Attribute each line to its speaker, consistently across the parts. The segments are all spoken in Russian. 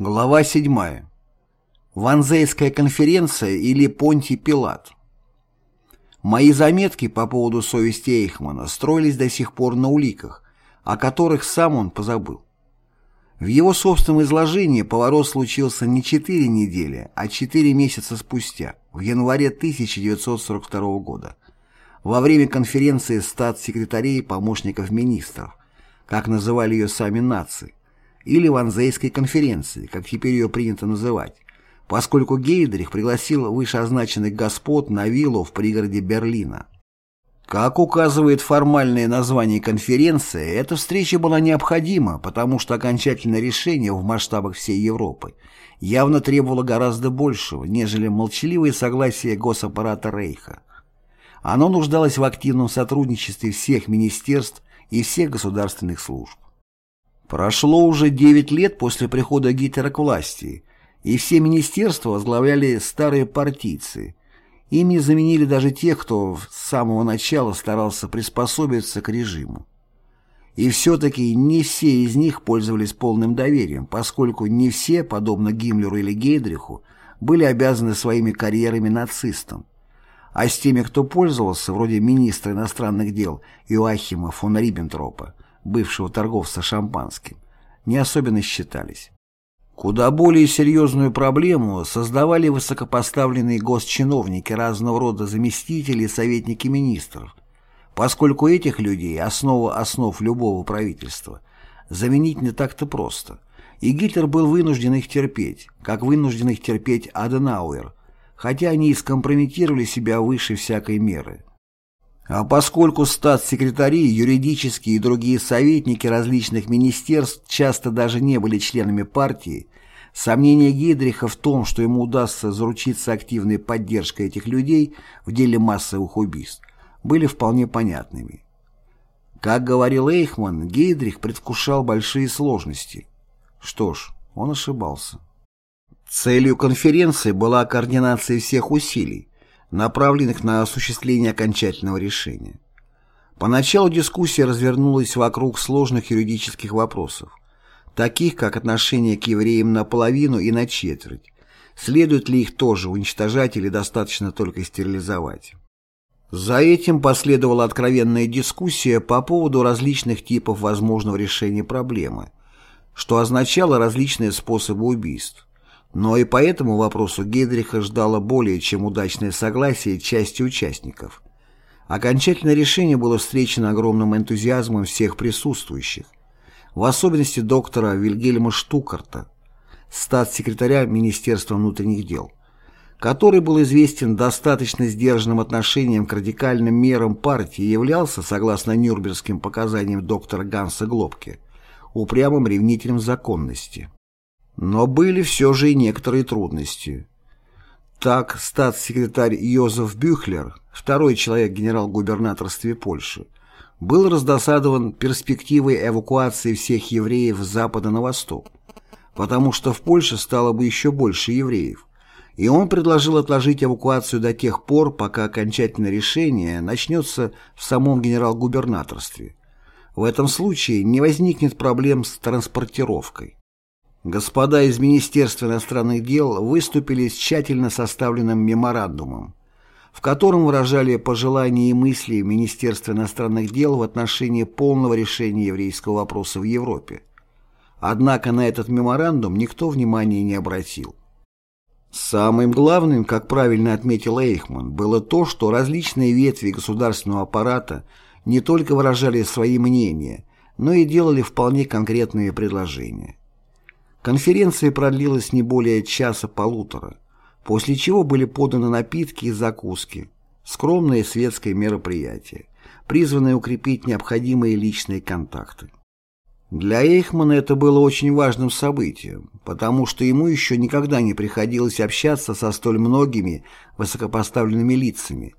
Speaker 1: Глава 7. Ванзейская конференция или Понтий Пилат. Мои заметки по поводу совести Эйхмана строились до сих пор на уликах, о которых сам он позабыл. В его собственном изложении поворот случился не четыре недели, а четыре месяца спустя, в январе 1942 года, во время конференции статс-секретарей и помощников министров, как называли ее сами нации, или Ванзейской конференции, как теперь ее принято называть, поскольку Гейдрих пригласил вышеозначенных господ на виллу в пригороде Берлина. Как указывает формальное название конференции, эта встреча была необходима, потому что окончательное решение в масштабах всей Европы явно требовало гораздо большего, нежели молчаливое согласие госаппарата Рейха. Оно нуждалось в активном сотрудничестве всех министерств и всех государственных служб. Прошло уже 9 лет после прихода Гитлера к власти, и все министерства возглавляли старые партийцы. Ими заменили даже тех, кто с самого начала старался приспособиться к режиму. И все-таки не все из них пользовались полным доверием, поскольку не все, подобно Гиммлеру или Гейдриху, были обязаны своими карьерами нацистам. А с теми, кто пользовался, вроде министра иностранных дел Иоахима фон Риббентропа, бывшего торговца шампанским, не особенно считались. Куда более серьезную проблему создавали высокопоставленные госчиновники разного рода заместители и советники министров, поскольку этих людей, основа основ любого правительства, заменить не так-то просто, и Гитлер был вынужден их терпеть, как вынужден их терпеть Аденауэр, хотя они и скомпрометировали себя выше всякой меры. А поскольку статс-секретари, юридические и другие советники различных министерств часто даже не были членами партии, сомнения Гейдриха в том, что ему удастся заручиться активной поддержкой этих людей в деле массовых убийств, были вполне понятными. Как говорил Эйхман, Гейдрих предвкушал большие сложности. Что ж, он ошибался. Целью конференции была координация всех усилий, направленных на осуществление окончательного решения. Поначалу дискуссия развернулась вокруг сложных юридических вопросов, таких как отношение к евреям наполовину и на четверть, следует ли их тоже уничтожать или достаточно только стерилизовать. За этим последовала откровенная дискуссия по поводу различных типов возможного решения проблемы, что означало различные способы убийств. Но и по этому вопросу Гейдриха ждало более чем удачное согласие части участников. Окончательное решение было встречено огромным энтузиазмом всех присутствующих, в особенности доктора Вильгельма Штукарта, статс-секретаря Министерства внутренних дел, который был известен достаточно сдержанным отношением к радикальным мерам партии и являлся, согласно нюрнбергским показаниям доктора Ганса Глобке, упрямым ревнителем законности. Но были все же и некоторые трудности. Так, статс-секретарь Йозеф Бюхлер, второй человек генерал-губернаторстве Польши, был раздосадован перспективой эвакуации всех евреев с запада на восток, потому что в Польше стало бы еще больше евреев, и он предложил отложить эвакуацию до тех пор, пока окончательное решение начнется в самом генерал-губернаторстве. В этом случае не возникнет проблем с транспортировкой. Господа из Министерства иностранных дел выступили с тщательно составленным меморандумом, в котором выражали пожелания и мысли Министерства иностранных дел в отношении полного решения еврейского вопроса в Европе. Однако на этот меморандум никто внимания не обратил. Самым главным, как правильно отметил Эйхман, было то, что различные ветви государственного аппарата не только выражали свои мнения, но и делали вполне конкретные предложения. Конференция продлилась не более часа-полутора, после чего были поданы напитки и закуски, скромное светское мероприятие, призванное укрепить необходимые личные контакты. Для Эйхмана это было очень важным событием, потому что ему еще никогда не приходилось общаться со столь многими высокопоставленными лицами.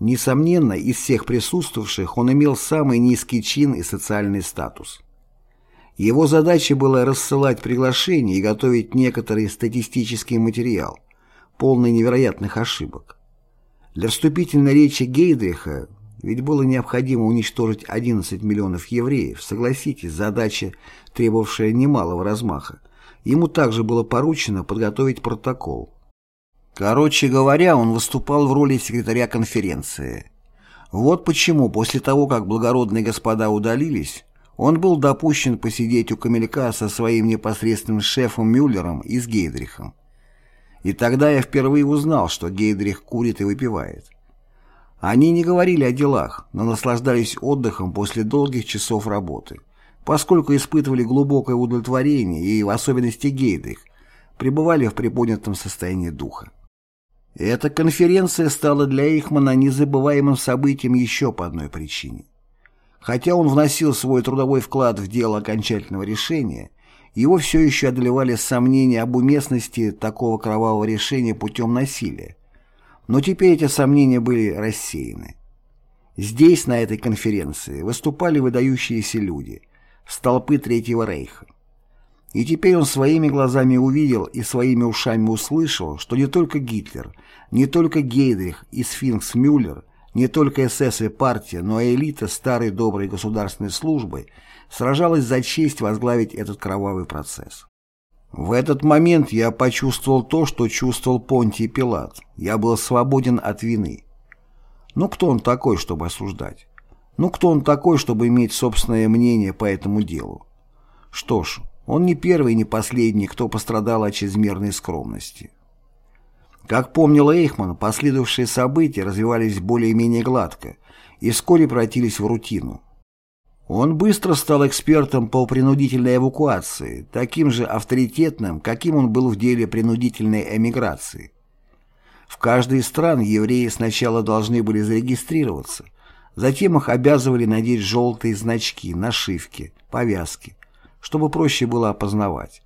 Speaker 1: Несомненно, из всех присутствовавших он имел самый низкий чин и социальный статус. Его задачей было рассылать приглашения и готовить некоторый статистический материал, полный невероятных ошибок. Для вступительной речи Гейдриха ведь было необходимо уничтожить 11 миллионов евреев, согласитесь, задача, требовавшая немалого размаха, ему также было поручено подготовить протокол. Короче говоря, он выступал в роли секретаря конференции. Вот почему после того, как благородные господа удалились, он был допущен посидеть у камелька со своим непосредственным шефом Мюллером и с Гейдрихом. И тогда я впервые узнал, что Гейдрих курит и выпивает. Они не говорили о делах, но наслаждались отдыхом после долгих часов работы, поскольку испытывали глубокое удовлетворение и, в особенности Гейдрих, пребывали в приподнятом состоянии духа. Эта конференция стала для Эйхмана незабываемым событием еще по одной причине. Хотя он вносил свой трудовой вклад в дело окончательного решения, его все еще одолевали сомнения об уместности такого кровавого решения путем насилия. Но теперь эти сомнения были рассеяны. Здесь, на этой конференции, выступали выдающиеся люди, столпы Третьего Рейха. И теперь он своими глазами увидел и своими ушами услышал, что не только Гитлер, не только Гейдрих и Сфинкс Мюллер, не только СС и партия, но и элита старой доброй государственной службы сражалась за честь возглавить этот кровавый процесс. В этот момент я почувствовал то, что чувствовал Понтий Пилат. Я был свободен от вины. Ну кто он такой, чтобы осуждать? Ну кто он такой, чтобы иметь собственное мнение по этому делу? Что ж, он не первый и не последний, кто пострадал от чрезмерной скромности. Как помнил Эйхман, последовавшие события развивались более-менее гладко и вскоре превратились в рутину. Он быстро стал экспертом по принудительной эвакуации, таким же авторитетным, каким он был в деле принудительной эмиграции. В каждой из стран евреи сначала должны были зарегистрироваться, затем их обязывали надеть желтые значки, нашивки, повязки, чтобы проще было опознавать.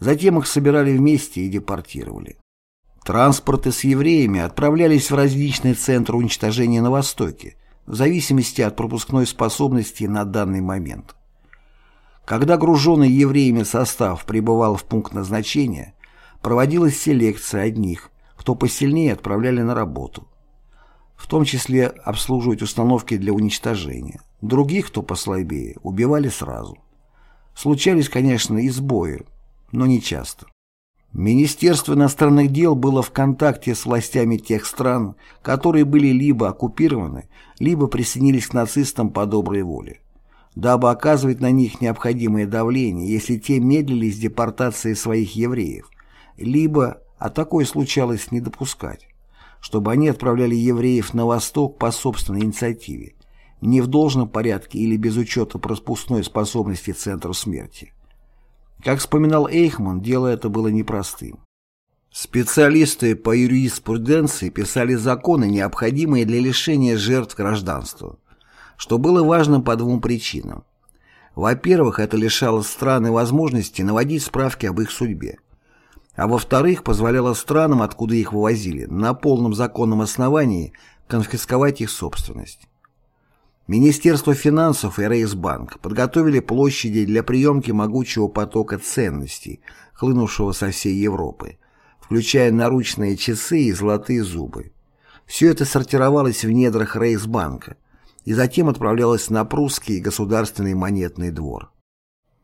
Speaker 1: Затем их собирали вместе и депортировали. Транспорты с евреями отправлялись в различные центры уничтожения на Востоке, в зависимости от пропускной способности на данный момент. Когда груженный евреями состав прибывал в пункт назначения, проводилась селекция одних, кто посильнее отправляли на работу, в том числе обслуживать установки для уничтожения, других, кто послабее, убивали сразу. Случались, конечно, и сбои, но не часто. Министерство иностранных дел было в контакте с властями тех стран, которые были либо оккупированы, либо присоединились к нацистам по доброй воле, дабы оказывать на них необходимое давление, если те медлили с депортацией своих евреев, либо, а такое случалось, не допускать, чтобы они отправляли евреев на восток по собственной инициативе, не в должном порядке или без учета пропускной способности центров смерти. Как вспоминал Эйхман, дело это было непростым. Специалисты по юриспруденции писали законы, необходимые для лишения жертв гражданства, что было важно по двум причинам. Во-первых, это лишало страны возможности наводить справки об их судьбе, а во-вторых, позволяло странам, откуда их вывозили, на полном законном основании конфисковать их собственность. Министерство финансов и Рейсбанк подготовили площади для приемки могучего потока ценностей, хлынувшего со всей Европы, включая наручные часы и золотые зубы. Все это сортировалось в недрах Рейсбанка и затем отправлялось на прусский государственный монетный двор.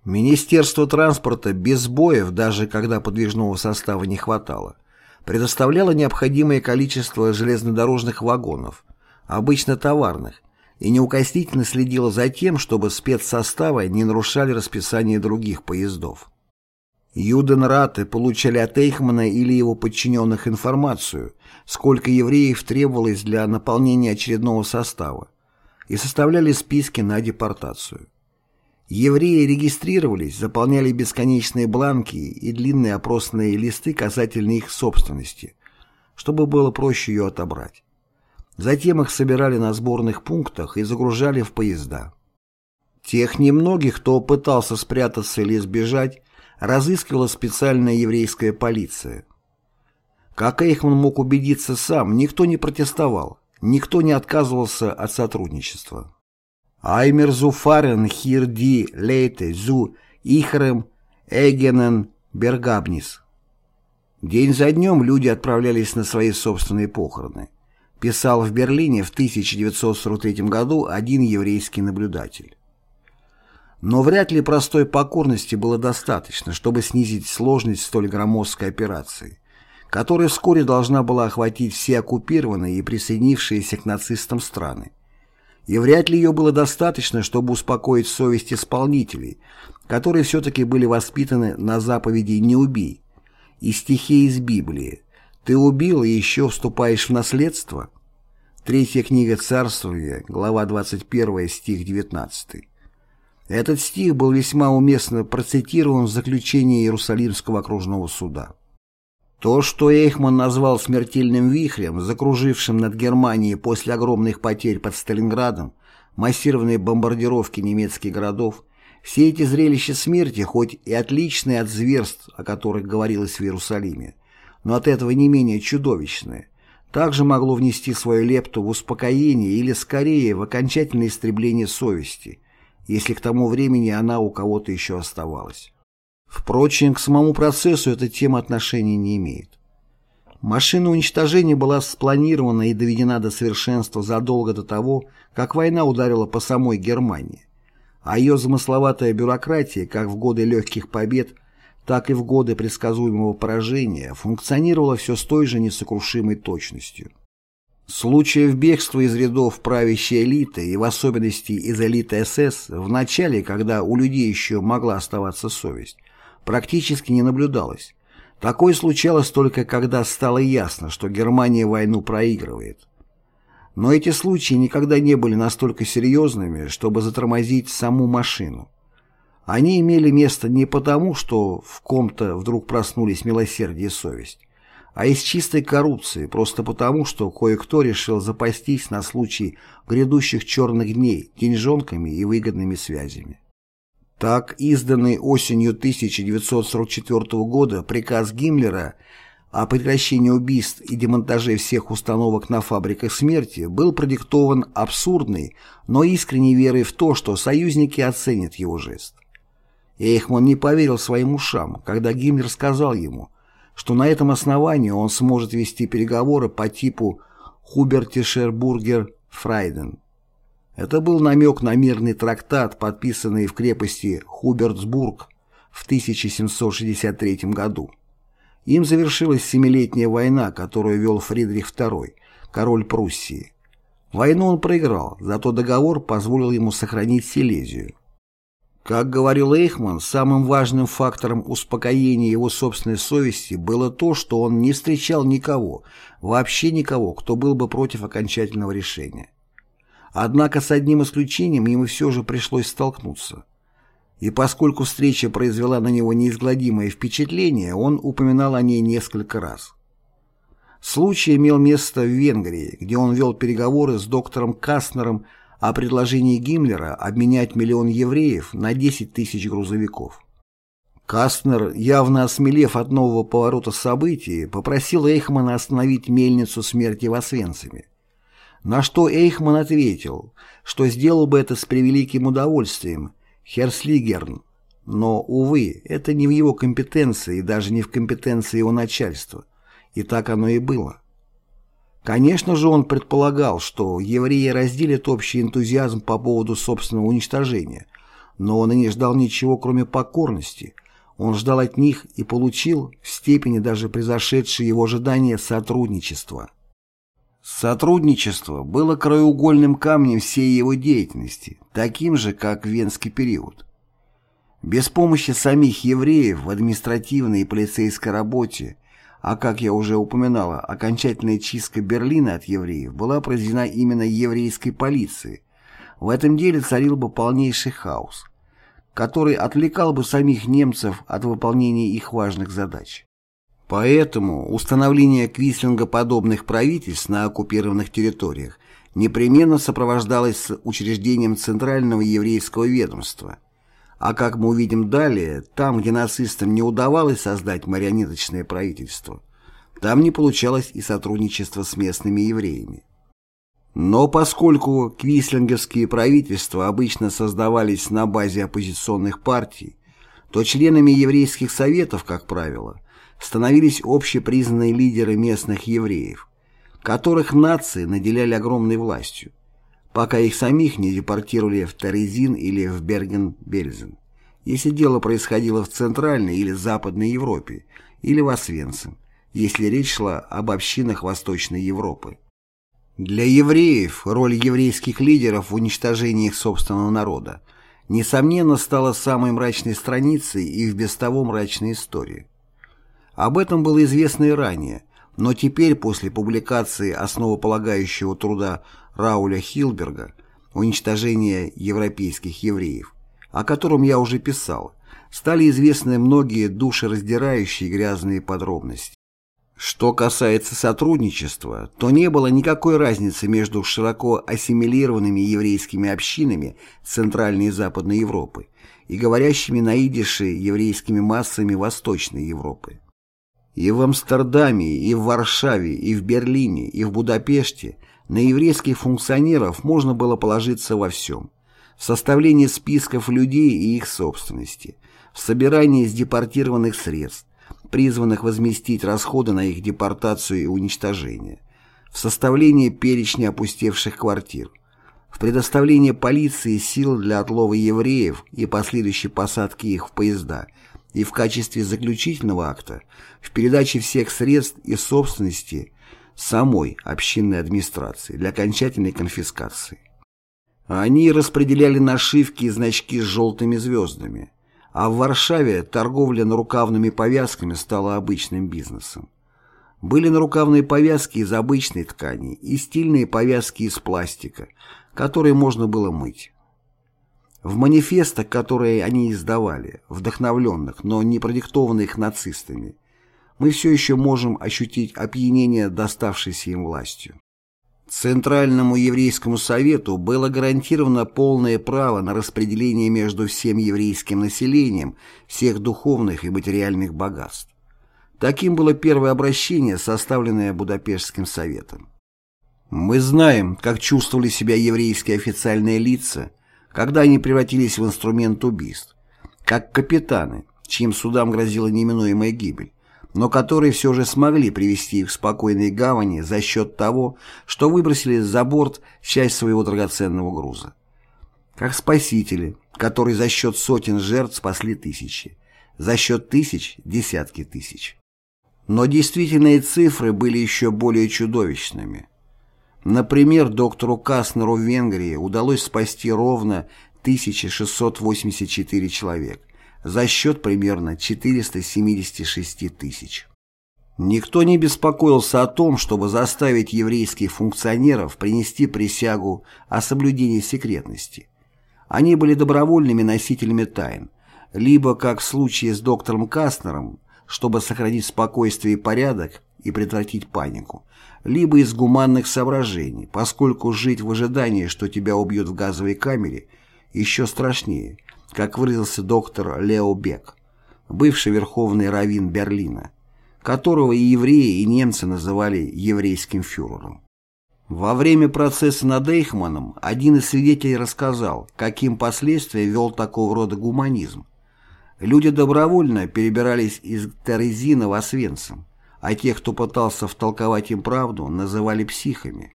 Speaker 1: Министерство транспорта без боев, даже когда подвижного состава не хватало, предоставляло необходимое количество железнодорожных вагонов, обычно товарных, и неукоснительно следила за тем, чтобы спецсоставы не нарушали расписание других поездов. Юденраты получали от Эйхмана или его подчиненных информацию, сколько евреев требовалось для наполнения очередного состава, и составляли списки на депортацию. Евреи регистрировались, заполняли бесконечные бланки и длинные опросные листы касательно их собственности, чтобы было проще ее отобрать. Затем их собирали на сборных пунктах и загружали в поезда. Тех немногих, кто пытался спрятаться или сбежать, разыскивала специальная еврейская полиция. Как Эйхман мог убедиться сам, никто не протестовал, никто не отказывался от сотрудничества. Аймер зуфарен хир ди лейте зу ихрем эгенен бергабнис. День за днем люди отправлялись на свои собственные похороны писал в Берлине в 1943 году один еврейский наблюдатель. Но вряд ли простой покорности было достаточно, чтобы снизить сложность столь громоздкой операции, которая вскоре должна была охватить все оккупированные и присоединившиеся к нацистам страны. И вряд ли ее было достаточно, чтобы успокоить совесть исполнителей, которые все-таки были воспитаны на заповеди «не убий» и стихи из Библии «Ты убил и еще вступаешь в наследство» Третья книга Царствия, глава 21, стих 19. Этот стих был весьма уместно процитирован в заключении Иерусалимского окружного суда. То, что Эйхман назвал смертельным вихрем, закружившим над Германией после огромных потерь под Сталинградом, массированные бомбардировки немецких городов, все эти зрелища смерти, хоть и отличные от зверств, о которых говорилось в Иерусалиме, но от этого не менее чудовищные, также могло внести свою лепту в успокоение или, скорее, в окончательное истребление совести – если к тому времени она у кого-то еще оставалась. Впрочем, к самому процессу эта тема отношения не имеет. Машина уничтожения была спланирована и доведена до совершенства задолго до того, как война ударила по самой Германии, а ее замысловатая бюрократия как в годы легких побед, так и в годы предсказуемого поражения функционировала все с той же несокрушимой точностью. Случаев бегства из рядов правящей элиты и в особенности из элиты СС в начале, когда у людей еще могла оставаться совесть, практически не наблюдалось. Такое случалось только когда стало ясно, что Германия войну проигрывает. Но эти случаи никогда не были настолько серьезными, чтобы затормозить саму машину. Они имели место не потому, что в ком-то вдруг проснулись милосердие и совесть, а из чистой коррупции, просто потому, что кое-кто решил запастись на случай грядущих черных дней деньжонками и выгодными связями. Так, изданный осенью 1944 года приказ Гиммлера о прекращении убийств и демонтаже всех установок на фабриках смерти был продиктован абсурдной, но искренней верой в то, что союзники оценят его жест. Эйхман не поверил своим ушам, когда Гиммлер сказал ему – что на этом основании он сможет вести переговоры по типу Hubertusburger Frieden. Это был намек на мирный трактат, подписанный в крепости Хубертсбург в 1763 году. Им завершилась Семилетняя война, которую вел Фридрих II, король Пруссии. Войну он проиграл, зато договор позволил ему сохранить Силезию. Как говорил Эйхман, самым важным фактором успокоения его собственной совести было то, что он не встречал никого, вообще никого, кто был бы против окончательного решения. Однако с одним исключением ему все же пришлось столкнуться. И поскольку встреча произвела на него неизгладимое впечатление, он упоминал о ней несколько раз. Случай имел место в Венгрии, где он вел переговоры с доктором Кастнером о предложении Гиммлера обменять миллион евреев на 10 тысяч грузовиков. Кастнер, явно осмелев от нового поворота событий, попросил Эйхмана остановить мельницу смерти в Освенциме. На что Эйхман ответил, что сделал бы это с превеликим удовольствием, Херслигерн, но, увы, это не в его компетенции и даже не в компетенции его начальства. И так оно и было. Конечно же, он предполагал, что евреи разделят общий энтузиазм по поводу собственного уничтожения, но он и не ждал ничего, кроме покорности. Он ждал от них и получил, в степени даже превзошедшей его ожидания, сотрудничество. Сотрудничество было краеугольным камнем всей его деятельности, таким же, как венский период. Без помощи самих евреев в административной и полицейской работе – а как я уже упоминала, окончательная чистка Берлина от евреев была произведена именно еврейской полицией. В этом деле царил бы полнейший хаос, который отвлекал бы самих немцев от выполнения их важных задач. Поэтому установление квислингоподобных правительств на оккупированных территориях непременно сопровождалось учреждением Центрального еврейского ведомства – а как мы увидим далее, там, где нацистам не удавалось создать марионеточное правительство, там не получалось и сотрудничество с местными евреями. Но поскольку квислингерские правительства обычно создавались на базе оппозиционных партий, то членами еврейских советов, как правило, становились общепризнанные лидеры местных евреев, которых нации наделяли огромной властью. Пока их самих не депортировали в Терезин или в Берген-Бельзен, если дело происходило в Центральной или Западной Европе, или в Освенцим, если речь шла об общинах Восточной Европы. Для евреев роль еврейских лидеров в уничтожении их собственного народа несомненно стала самой мрачной страницей и в без того мрачной истории. Об этом было известно и ранее, но теперь, после публикации основополагающего труда Рауля Хилберга «Уничтожение европейских евреев», о котором я уже писал, стали известны многие душераздирающие грязные подробности. Что касается сотрудничества, то не было никакой разницы между широко ассимилированными еврейскими общинами Центральной и Западной Европы и говорящими на идише еврейскими массами Восточной Европы. И в Амстердаме, и в Варшаве, и в Берлине, и в Будапеште на еврейских функционеров можно было положиться во всем. В составлении списков людей и их собственности, в собирании из депортированных средств, призванных возместить расходы на их депортацию и уничтожение, в составлении перечня опустевших квартир, в предоставлении полиции сил для отлова евреев и последующей посадки их в поезда, и в качестве заключительного акта в передаче всех средств и собственности самой общинной администрации для окончательной конфискации. Они распределяли нашивки и значки с желтыми звездами, а в Варшаве торговля нарукавными повязками стала обычным бизнесом. Были нарукавные повязки из обычной ткани и стильные повязки из пластика, которые можно было мыть. В манифестах, которые они издавали, вдохновленных, но не продиктованных нацистами, мы все еще можем ощутить опьянение доставшейся им властью. Центральному еврейскому совету было гарантировано полное право на распределение между всем еврейским населением всех духовных и материальных богатств. Таким было первое обращение, составленное Будапештским советом. Мы знаем, как чувствовали себя еврейские официальные лица, когда они превратились в инструмент убийств, как капитаны, чьим судам грозила неминуемая гибель, но которые все же смогли привести их в спокойные гавани за счет того, что выбросили за борт часть своего драгоценного груза. Как спасители, которые за счет сотен жертв спасли тысячи, за счет тысяч – десятки тысяч. Но действительные цифры были еще более чудовищными. Например, доктору Каснеру в Венгрии удалось спасти ровно 1684 человека за счет примерно 476 тысяч. Никто не беспокоился о том, чтобы заставить еврейских функционеров принести присягу о соблюдении секретности. Они были добровольными носителями тайн, либо, как в случае с доктором Кастнером, чтобы сохранить спокойствие и порядок и предотвратить панику, либо из гуманных соображений, поскольку жить в ожидании, что тебя убьют в газовой камере, еще страшнее – как выразился доктор Лео Бек, бывший верховный раввин Берлина, которого и евреи, и немцы называли еврейским фюрером. Во время процесса над Эйхманом один из свидетелей рассказал, каким последствия вел такого рода гуманизм. Люди добровольно перебирались из Терезина в Освенцим, а тех, кто пытался втолковать им правду, называли психами.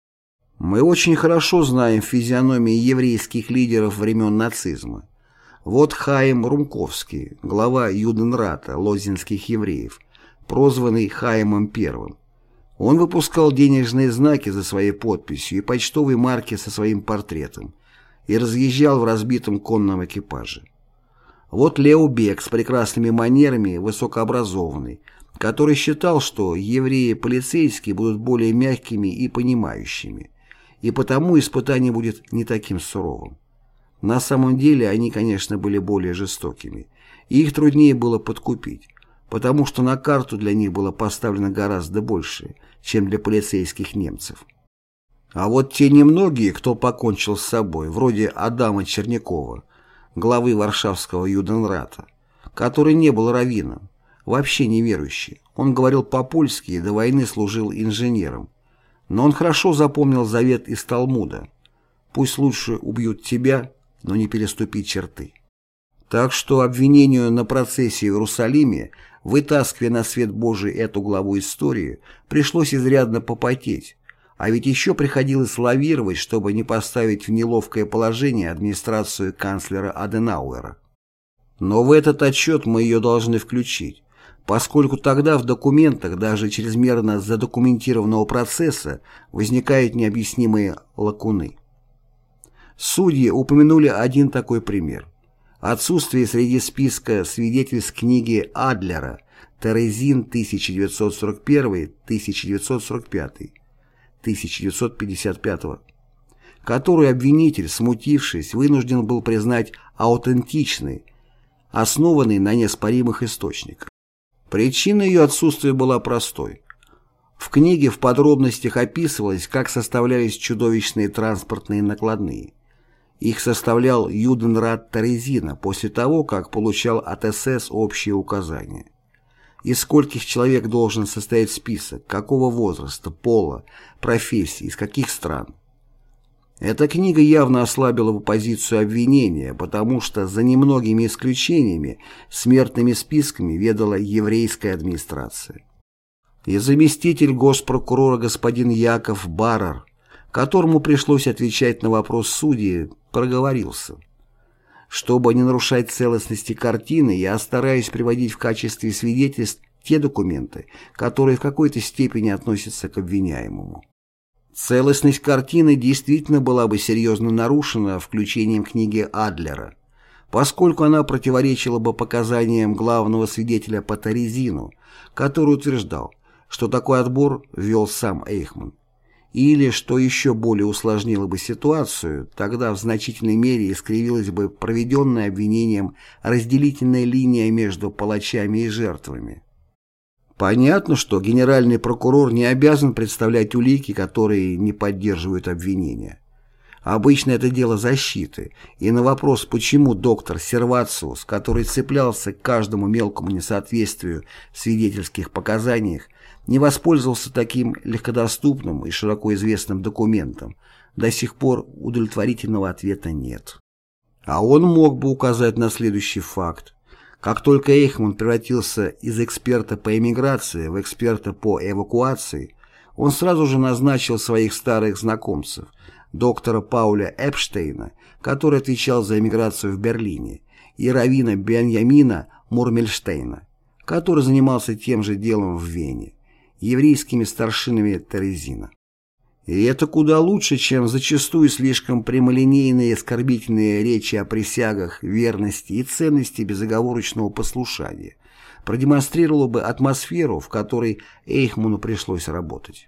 Speaker 1: Мы очень хорошо знаем физиономии еврейских лидеров времен нацизма. Вот Хаим Румковский, глава Юденрата лозинских евреев, прозванный Хаимом I. Он выпускал денежные знаки за своей подписью и почтовые марки со своим портретом и разъезжал в разбитом конном экипаже. Вот Лео Бек с прекрасными манерами, высокообразованный, который считал, что евреи-полицейские будут более мягкими и понимающими, и потому испытание будет не таким суровым. На самом деле они, конечно, были более жестокими, и их труднее было подкупить, потому что на карту для них было поставлено гораздо больше, чем для полицейских немцев. А вот те немногие, кто покончил с собой, вроде Адама Чернякова, главы Варшавского Юденрата, который не был раввином, вообще неверующий, он говорил по-польски и до войны служил инженером, но он хорошо запомнил завет из Талмуда. «Пусть лучше убьют тебя, но не переступить черты. Так что обвинению на процессе в Иерусалиме, вытаскивая на свет Божий эту главу истории, пришлось изрядно попотеть, А ведь еще приходилось лавировать, чтобы не поставить в неловкое положение администрацию канцлера Аденауэра. Но в этот отчет мы ее должны включить, поскольку тогда в документах даже чрезмерно задокументированного процесса возникают необъяснимые лакуны. Судьи упомянули один такой пример. Отсутствие среди списка свидетельств книги Адлера «Терезин 1941-1945» 1955 которую обвинитель, смутившись, вынужден был признать аутентичной, основанной на неоспоримых источниках. Причина ее отсутствия была простой. В книге в подробностях описывалось, как составлялись чудовищные транспортные накладные. Их составлял Юденрат Терезина после того, как получал от СС общие указания. Из скольких человек должен состоять список, какого возраста, пола, профессии, из каких стран. Эта книга явно ослабила бы позицию обвинения, потому что за немногими исключениями смертными списками ведала еврейская администрация. И заместитель госпрокурора господин Яков Барар, которому пришлось отвечать на вопрос судьи, проговорился. Чтобы не нарушать целостности картины, я стараюсь приводить в качестве свидетельств те документы, которые в какой-то степени относятся к обвиняемому. Целостность картины действительно была бы серьезно нарушена включением книги Адлера, поскольку она противоречила бы показаниям главного свидетеля по Торезину, который утверждал, что такой отбор вел сам Эйхман. Или, что еще более усложнило бы ситуацию, тогда в значительной мере искривилась бы проведенная обвинением разделительная линия между палачами и жертвами. Понятно, что генеральный прокурор не обязан представлять улики, которые не поддерживают обвинения. Обычно это дело защиты, и на вопрос, почему доктор Сервациус, который цеплялся к каждому мелкому несоответствию в свидетельских показаниях, не воспользовался таким легкодоступным и широко известным документом, до сих пор удовлетворительного ответа нет. А он мог бы указать на следующий факт. Как только Эйхман превратился из эксперта по эмиграции в эксперта по эвакуации, он сразу же назначил своих старых знакомцев, доктора Пауля Эпштейна, который отвечал за эмиграцию в Берлине, и равина Беньямина Мурмельштейна, который занимался тем же делом в Вене еврейскими старшинами Терезина. И это куда лучше, чем зачастую слишком прямолинейные и оскорбительные речи о присягах, верности и ценности безоговорочного послушания, продемонстрировало бы атмосферу, в которой Эйхману пришлось работать.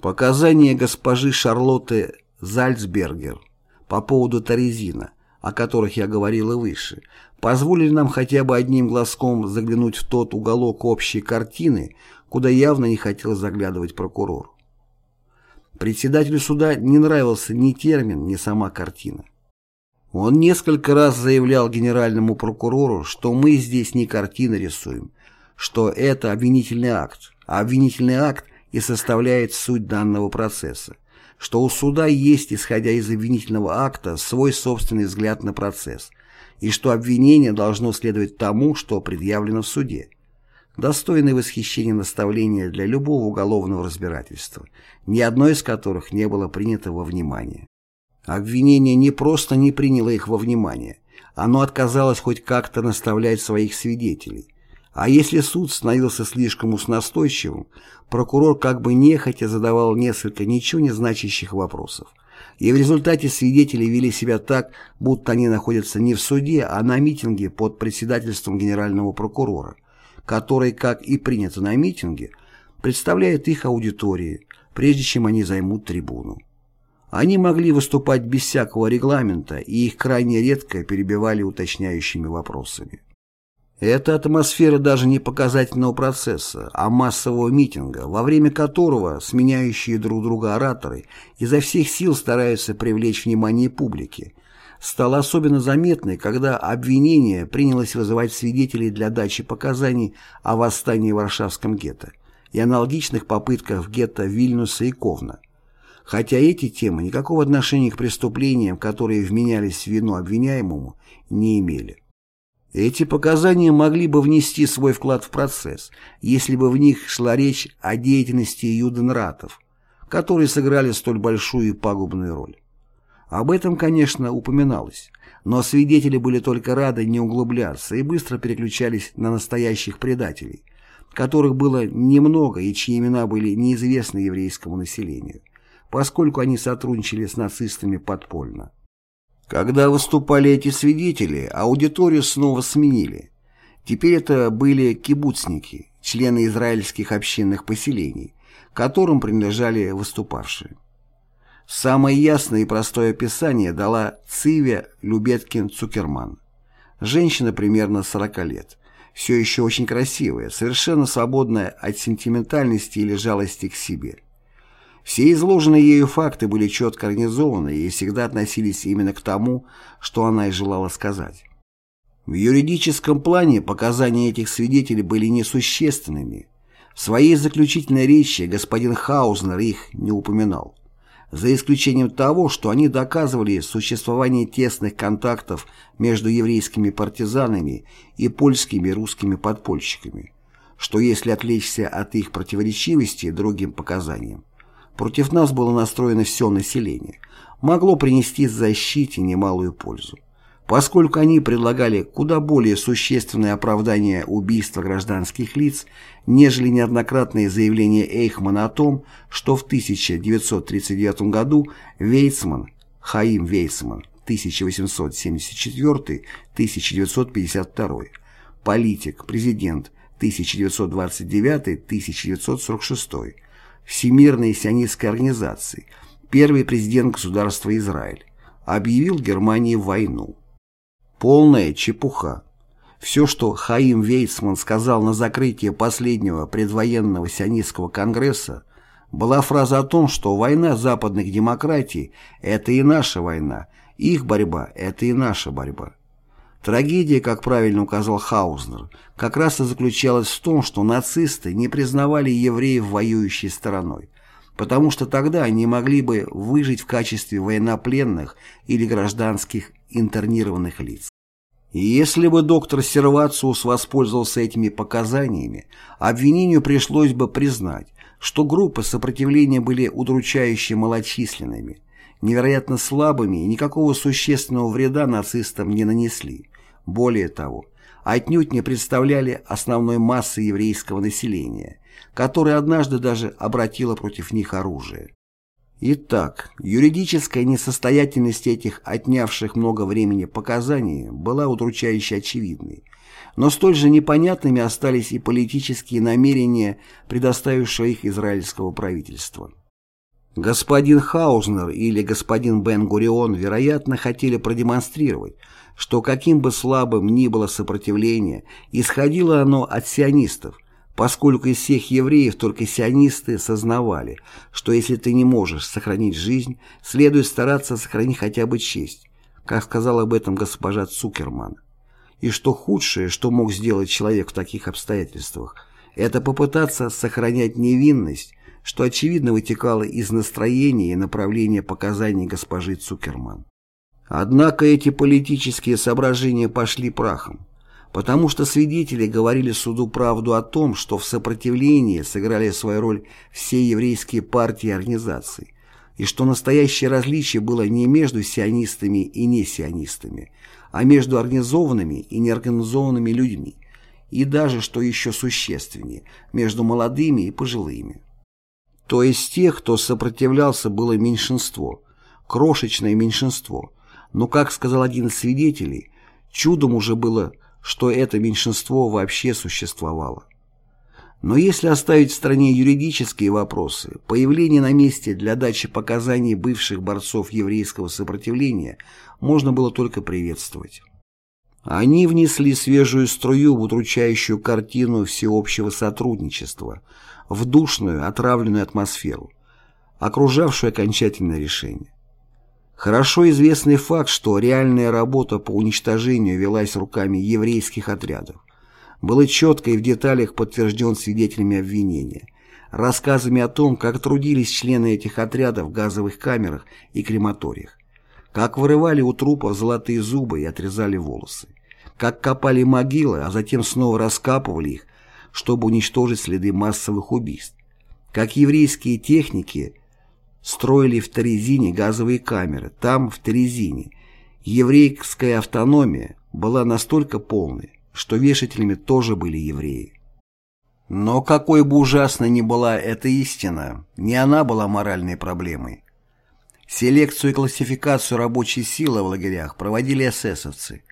Speaker 1: Показания госпожи Шарлотты Зальцбергер по поводу Торезина, о которых я говорил и выше, позволили нам хотя бы одним глазком заглянуть в тот уголок общей картины, куда явно не хотел заглядывать прокурор. Председателю суда не нравился ни термин, ни сама картина. Он несколько раз заявлял генеральному прокурору, что мы здесь не картины рисуем, что это обвинительный акт, а обвинительный акт и составляет суть данного процесса, что у суда есть, исходя из обвинительного акта, свой собственный взгляд на процесс, и что обвинение должно следовать тому, что предъявлено в суде достойные восхищения наставления для любого уголовного разбирательства, ни одно из которых не было принято во внимание. Обвинение не просто не приняло их во внимание, оно отказалось хоть как-то наставлять своих свидетелей. А если суд становился слишком уж настойчивым, прокурор как бы нехотя задавал несколько ничего не значащих вопросов. И в результате свидетели вели себя так, будто они находятся не в суде, а на митинге под председательством генерального прокурора который, как и принято на митинге, представляет их аудитории, прежде чем они займут трибуну. Они могли выступать без всякого регламента, и их крайне редко перебивали уточняющими вопросами. Это атмосфера даже не показательного процесса, а массового митинга, во время которого сменяющие друг друга ораторы изо всех сил стараются привлечь внимание публики, стала особенно заметной, когда обвинение принялось вызывать свидетелей для дачи показаний о восстании в Варшавском гетто и аналогичных попытках в гетто Вильнюса и Ковна. Хотя эти темы никакого отношения к преступлениям, которые вменялись в вину обвиняемому, не имели. Эти показания могли бы внести свой вклад в процесс, если бы в них шла речь о деятельности юденратов, которые сыграли столь большую и пагубную роль. Об этом, конечно, упоминалось, но свидетели были только рады не углубляться и быстро переключались на настоящих предателей, которых было немного и чьи имена были неизвестны еврейскому населению, поскольку они сотрудничали с нацистами подпольно. Когда выступали эти свидетели, аудиторию снова сменили. Теперь это были кибуцники, члены израильских общинных поселений, которым принадлежали выступавшие. Самое ясное и простое описание дала Цивя Любеткин-Цукерман. Женщина примерно 40 лет, все еще очень красивая, совершенно свободная от сентиментальности или жалости к себе. Все изложенные ею факты были четко организованы и всегда относились именно к тому, что она и желала сказать. В юридическом плане показания этих свидетелей были несущественными. В своей заключительной речи господин Хаузнер их не упоминал за исключением того, что они доказывали существование тесных контактов между еврейскими партизанами и польскими и русскими подпольщиками, что если отвлечься от их противоречивости другим показаниям, против нас было настроено все население, могло принести защите немалую пользу поскольку они предлагали куда более существенное оправдание убийства гражданских лиц, нежели неоднократные заявления Эйхмана о том, что в 1939 году Вейцман, Хаим Вейцман, 1874-1952, политик, президент, 1929-1946, Всемирной сионистской организации, первый президент государства Израиль, объявил Германии войну. Полная чепуха. Все, что Хаим Вейцман сказал на закрытии последнего предвоенного сионистского конгресса, была фраза о том, что война западных демократий – это и наша война, их борьба – это и наша борьба. Трагедия, как правильно указал Хаузнер, как раз и заключалась в том, что нацисты не признавали евреев воюющей стороной, потому что тогда они могли бы выжить в качестве военнопленных или гражданских интернированных лиц. И если бы доктор Сервациус воспользовался этими показаниями, обвинению пришлось бы признать, что группы сопротивления были удручающе малочисленными, невероятно слабыми и никакого существенного вреда нацистам не нанесли. Более того, отнюдь не представляли основной массы еврейского населения, которое однажды даже обратило против них оружие. Итак, юридическая несостоятельность этих отнявших много времени показаний была удручающе очевидной, но столь же непонятными остались и политические намерения, предоставившего их израильского правительства. Господин Хаузнер или господин Бен-Гурион, вероятно, хотели продемонстрировать, что каким бы слабым ни было сопротивление, исходило оно от сионистов, поскольку из всех евреев только сионисты сознавали, что если ты не можешь сохранить жизнь, следует стараться сохранить хотя бы честь, как сказала об этом госпожа Цукерман. И что худшее, что мог сделать человек в таких обстоятельствах, это попытаться сохранять невинность, что очевидно вытекало из настроения и направления показаний госпожи Цукерман. Однако эти политические соображения пошли прахом потому что свидетели говорили суду правду о том, что в сопротивлении сыграли свою роль все еврейские партии и организации, и что настоящее различие было не между сионистами и несионистами, а между организованными и неорганизованными людьми, и даже, что еще существеннее, между молодыми и пожилыми. То есть тех, кто сопротивлялся, было меньшинство, крошечное меньшинство, но, как сказал один из свидетелей, чудом уже было что это меньшинство вообще существовало. Но если оставить в стороне юридические вопросы, появление на месте для дачи показаний бывших борцов еврейского сопротивления можно было только приветствовать. Они внесли свежую струю в удручающую картину всеобщего сотрудничества, в душную, отравленную атмосферу, окружавшую окончательное решение. Хорошо известный факт, что реальная работа по уничтожению велась руками еврейских отрядов, был четко и в деталях подтвержден свидетелями обвинения, рассказами о том, как трудились члены этих отрядов в газовых камерах и крематориях, как вырывали у трупов золотые зубы и отрезали волосы, как копали могилы, а затем снова раскапывали их, чтобы уничтожить следы массовых убийств, как еврейские техники – Строили в Терезине газовые камеры, там, в Терезине. Еврейская автономия была настолько полной, что вешателями тоже были евреи. Но какой бы ужасной ни была эта истина, не она была моральной проблемой. Селекцию и классификацию рабочей силы в лагерях проводили эсэсовцы,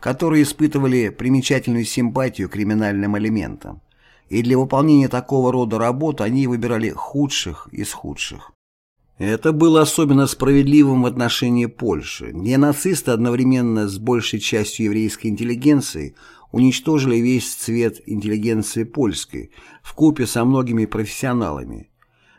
Speaker 1: которые испытывали примечательную симпатию к криминальным элементам, и для выполнения такого рода работ они выбирали худших из худших. Это было особенно справедливым в отношении Польши, где нацисты одновременно с большей частью еврейской интеллигенции уничтожили весь цвет интеллигенции польской в купе со многими профессионалами,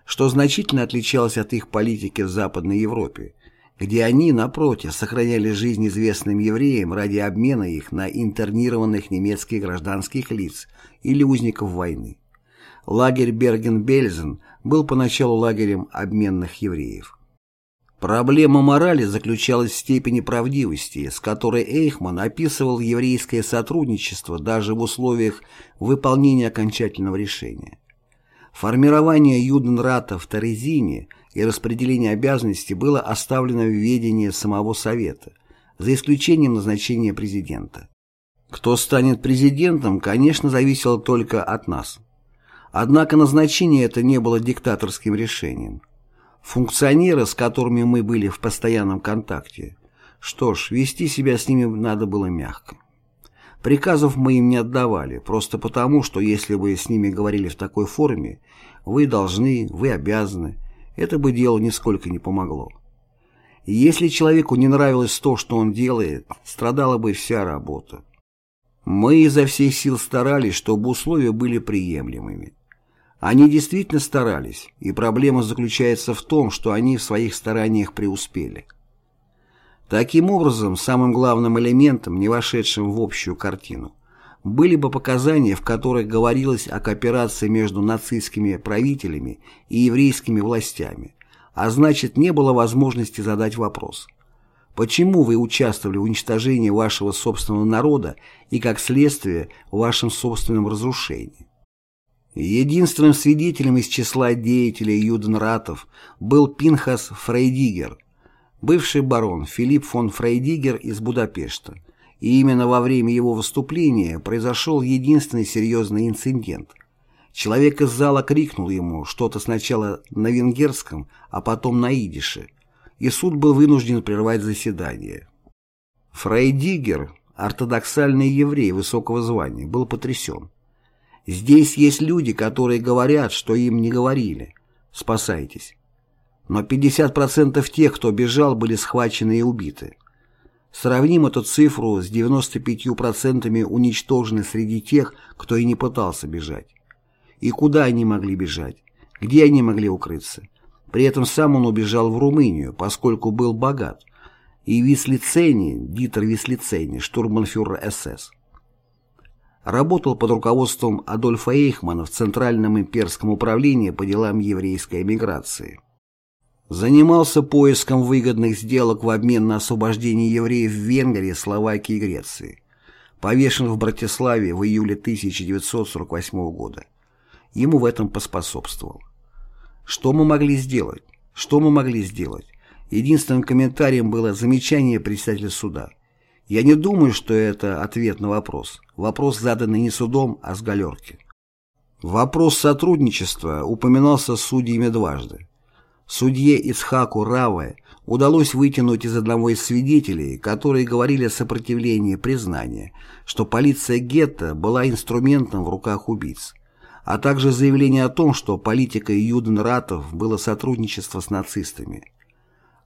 Speaker 1: что значительно отличалось от их политики в Западной Европе, где они, напротив, сохраняли жизнь известным евреям ради обмена их на интернированных немецких гражданских лиц или узников войны. Лагерь Берген-Бельзен был поначалу лагерем обменных евреев. Проблема морали заключалась в степени правдивости, с которой Эйхман описывал еврейское сотрудничество даже в условиях выполнения окончательного решения. Формирование Юденрата в Торезине и распределение обязанностей было оставлено в ведении самого Совета, за исключением назначения президента. Кто станет президентом, конечно, зависело только от нас. Однако назначение это не было диктаторским решением. Функционеры, с которыми мы были в постоянном контакте, что ж, вести себя с ними надо было мягко. Приказов мы им не отдавали, просто потому, что если бы с ними говорили в такой форме, вы должны, вы обязаны, это бы делу нисколько не помогло. Если человеку не нравилось то, что он делает, страдала бы вся работа. Мы изо всех сил старались, чтобы условия были приемлемыми. Они действительно старались, и проблема заключается в том, что они в своих стараниях преуспели. Таким образом, самым главным элементом, не вошедшим в общую картину, были бы показания, в которых говорилось о кооперации между нацистскими правителями и еврейскими властями, а значит не было возможности задать вопрос. Почему вы участвовали в уничтожении вашего собственного народа и, как следствие, в вашем собственном разрушении? Единственным свидетелем из числа деятелей Юденратов был Пинхас Фрейдигер – бывший барон Филипп фон Фрейдигер из Будапешта, и именно во время его выступления произошел единственный серьезный инцидент. Человек из зала крикнул ему что-то сначала на венгерском, а потом на идише, и суд был вынужден прервать заседание. Фрейдигер, ортодоксальный еврей высокого звания, был потрясен. «Здесь есть люди, которые говорят, что им не говорили. Спасайтесь но 50% тех, кто бежал, были схвачены и убиты. Сравним эту цифру с 95% уничтожены среди тех, кто и не пытался бежать. И куда они могли бежать? Где они могли укрыться? При этом сам он убежал в Румынию, поскольку был богат. И Вислицени, Дитер Вислицени, штурманфюрер СС, работал под руководством Адольфа Эйхмана в Центральном имперском управлении по делам еврейской эмиграции занимался поиском выгодных сделок в обмен на освобождение евреев в Венгрии, Словакии и Греции. Повешен в Братиславе в июле 1948 года. Ему в этом поспособствовал. Что мы могли сделать? Что мы могли сделать? Единственным комментарием было замечание председателя суда. Я не думаю, что это ответ на вопрос. Вопрос, заданный не судом, а с галерки. Вопрос сотрудничества упоминался судьями дважды. Судье Исхаку Раве удалось вытянуть из одного из свидетелей, которые говорили о сопротивлении признания, что полиция гетто была инструментом в руках убийц, а также заявление о том, что политикой юденратов было сотрудничество с нацистами.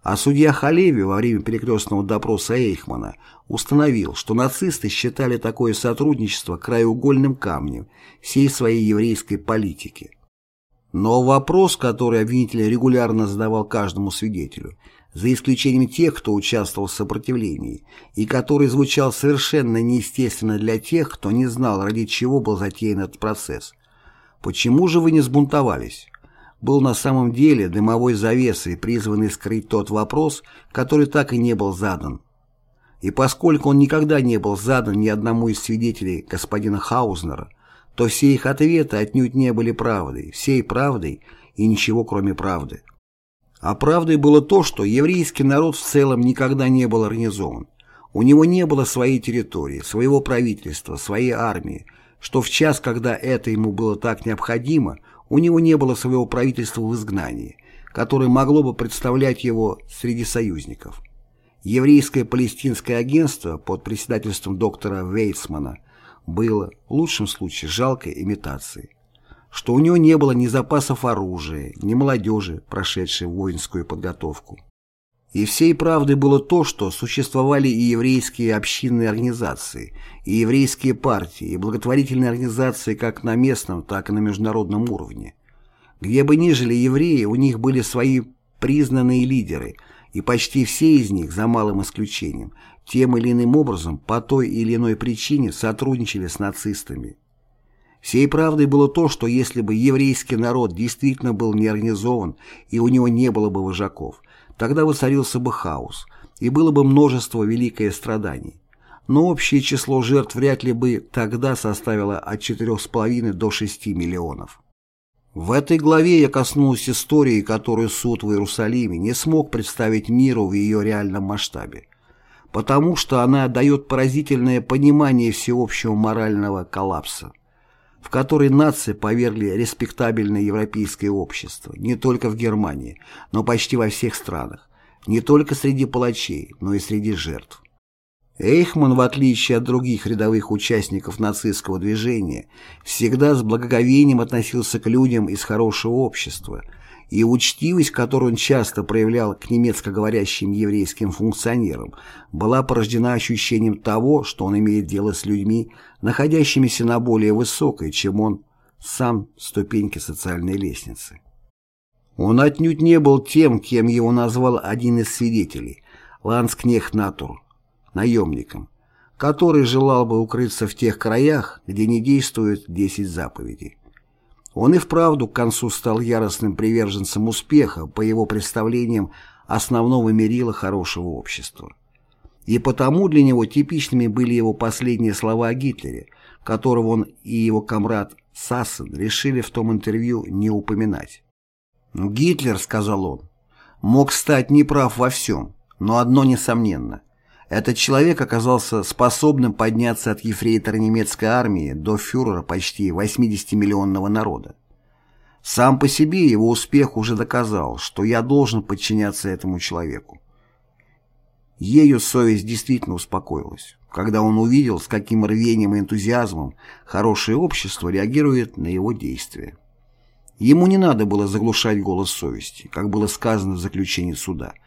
Speaker 1: А судья Халеви во время перекрестного допроса Эйхмана установил, что нацисты считали такое сотрудничество краеугольным камнем всей своей еврейской политики. Но вопрос, который обвинитель регулярно задавал каждому свидетелю, за исключением тех, кто участвовал в сопротивлении, и который звучал совершенно неестественно для тех, кто не знал, ради чего был затеян этот процесс. Почему же вы не сбунтовались? Был на самом деле дымовой завесой, призванный скрыть тот вопрос, который так и не был задан. И поскольку он никогда не был задан ни одному из свидетелей господина Хаузнера, то все их ответы отнюдь не были правдой, всей правдой и ничего кроме правды. А правдой было то, что еврейский народ в целом никогда не был организован. У него не было своей территории, своего правительства, своей армии, что в час, когда это ему было так необходимо, у него не было своего правительства в изгнании, которое могло бы представлять его среди союзников. Еврейское палестинское агентство под председательством доктора Вейцмана было, в лучшем случае, жалкой имитацией что у него не было ни запасов оружия, ни молодежи, прошедшей воинскую подготовку. И всей правдой было то, что существовали и еврейские общинные организации, и еврейские партии, и благотворительные организации как на местном, так и на международном уровне. Где бы ни жили евреи, у них были свои признанные лидеры, и почти все из них, за малым исключением, тем или иным образом, по той или иной причине сотрудничали с нацистами. Всей правдой было то, что если бы еврейский народ действительно был не организован и у него не было бы вожаков, тогда воцарился бы хаос и было бы множество великое страданий. Но общее число жертв вряд ли бы тогда составило от 4,5 до 6 миллионов. В этой главе я коснулся истории, которую суд в Иерусалиме не смог представить миру в ее реальном масштабе, потому что она дает поразительное понимание всеобщего морального коллапса в который нации повергли респектабельное европейское общество, не только в Германии, но почти во всех странах, не только среди палачей, но и среди жертв. Эйхман, в отличие от других рядовых участников нацистского движения, всегда с благоговением относился к людям из хорошего общества – и учтивость, которую он часто проявлял к немецко говорящим еврейским функционерам, была порождена ощущением того, что он имеет дело с людьми, находящимися на более высокой, чем он сам ступеньке социальной лестницы. Он отнюдь не был тем, кем его назвал один из свидетелей, Ланскнехт Натур, наемником, который желал бы укрыться в тех краях, где не действуют десять заповедей. Он и вправду к концу стал яростным приверженцем успеха, по его представлениям, основного мерила хорошего общества. И потому для него типичными были его последние слова о Гитлере, которого он и его комрад Сассен решили в том интервью не упоминать. «Гитлер, — сказал он, — мог стать неправ во всем, но одно несомненно — этот человек оказался способным подняться от ефрейтора немецкой армии до фюрера почти 80-миллионного народа. Сам по себе его успех уже доказал, что я должен подчиняться этому человеку. Ею совесть действительно успокоилась, когда он увидел, с каким рвением и энтузиазмом хорошее общество реагирует на его действия. Ему не надо было заглушать голос совести, как было сказано в заключении суда –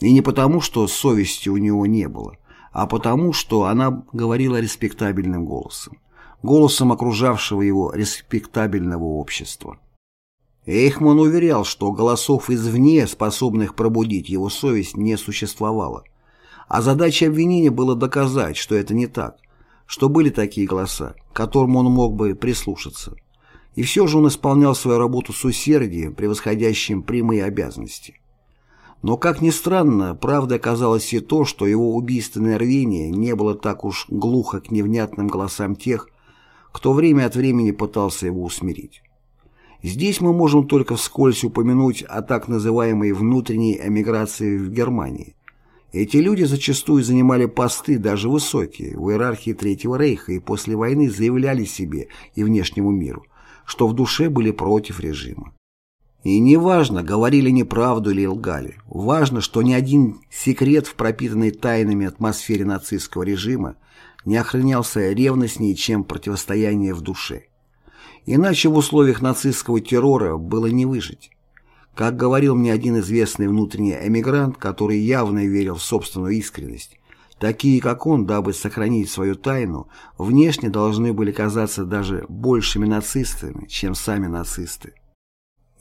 Speaker 1: и не потому, что совести у него не было, а потому, что она говорила респектабельным голосом, голосом окружавшего его респектабельного общества. Эйхман уверял, что голосов извне, способных пробудить его совесть, не существовало. А задача обвинения было доказать, что это не так, что были такие голоса, к которым он мог бы прислушаться. И все же он исполнял свою работу с усердием, превосходящим прямые обязанности. Но, как ни странно, правда оказалось и то, что его убийственное рвение не было так уж глухо к невнятным голосам тех, кто время от времени пытался его усмирить. Здесь мы можем только вскользь упомянуть о так называемой внутренней эмиграции в Германии. Эти люди зачастую занимали посты, даже высокие, в иерархии Третьего Рейха и после войны заявляли себе и внешнему миру, что в душе были против режима. И не важно, говорили неправду или лгали. Важно, что ни один секрет в пропитанной тайнами атмосфере нацистского режима не охранялся ревностнее, чем противостояние в душе. Иначе в условиях нацистского террора было не выжить. Как говорил мне один известный внутренний эмигрант, который явно верил в собственную искренность, такие, как он, дабы сохранить свою тайну, внешне должны были казаться даже большими нацистами, чем сами нацисты.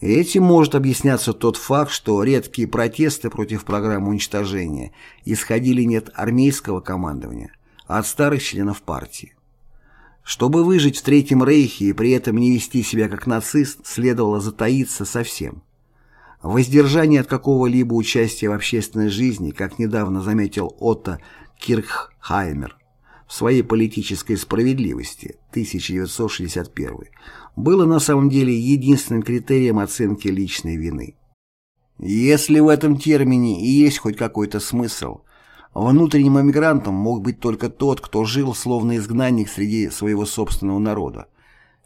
Speaker 1: Этим может объясняться тот факт, что редкие протесты против программы уничтожения исходили не от армейского командования, а от старых членов партии. Чтобы выжить в Третьем Рейхе и при этом не вести себя как нацист, следовало затаиться совсем. Воздержание от какого-либо участия в общественной жизни, как недавно заметил Отто Кирххаймер в своей политической справедливости 1961 было на самом деле единственным критерием оценки личной вины. Если в этом термине и есть хоть какой-то смысл, внутренним эмигрантом мог быть только тот, кто жил словно изгнанник среди своего собственного народа,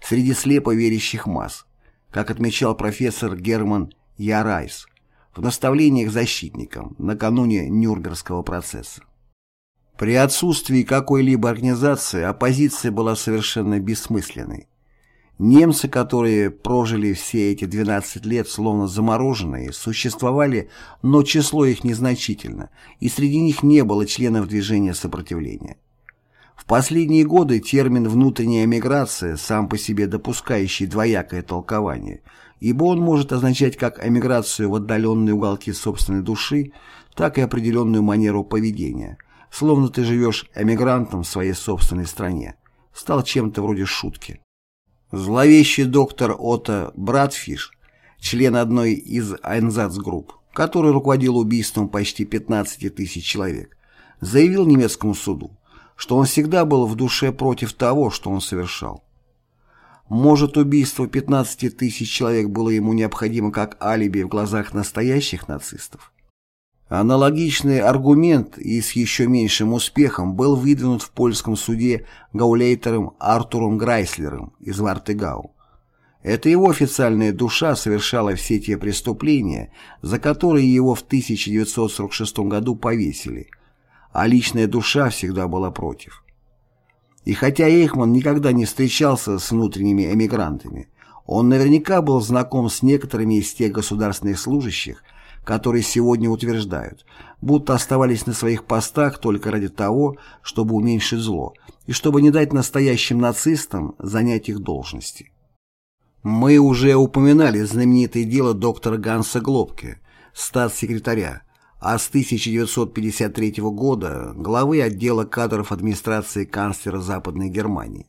Speaker 1: среди слепо верящих масс, как отмечал профессор Герман Ярайс в наставлениях защитникам накануне Нюрнбергского процесса. При отсутствии какой-либо организации оппозиция была совершенно бессмысленной. Немцы, которые прожили все эти 12 лет словно замороженные, существовали, но число их незначительно, и среди них не было членов движения сопротивления. В последние годы термин «внутренняя эмиграция», сам по себе допускающий двоякое толкование, ибо он может означать как эмиграцию в отдаленные уголки собственной души, так и определенную манеру поведения, словно ты живешь эмигрантом в своей собственной стране, стал чем-то вроде шутки. Зловещий доктор Отто Братфиш, член одной из Айнзацгрупп, который руководил убийством почти 15 тысяч человек, заявил немецкому суду, что он всегда был в душе против того, что он совершал. Может, убийство 15 тысяч человек было ему необходимо как алиби в глазах настоящих нацистов? Аналогичный аргумент и с еще меньшим успехом был выдвинут в польском суде гаулейтером Артуром Грайслером из Вартегау. Это его официальная душа совершала все те преступления, за которые его в 1946 году повесили, а личная душа всегда была против. И хотя Эйхман никогда не встречался с внутренними эмигрантами, он наверняка был знаком с некоторыми из тех государственных служащих, которые сегодня утверждают, будто оставались на своих постах только ради того, чтобы уменьшить зло и чтобы не дать настоящим нацистам занять их должности. Мы уже упоминали знаменитое дело доктора Ганса Глобке, статс-секретаря, а с 1953 года главы отдела кадров администрации канцлера Западной Германии.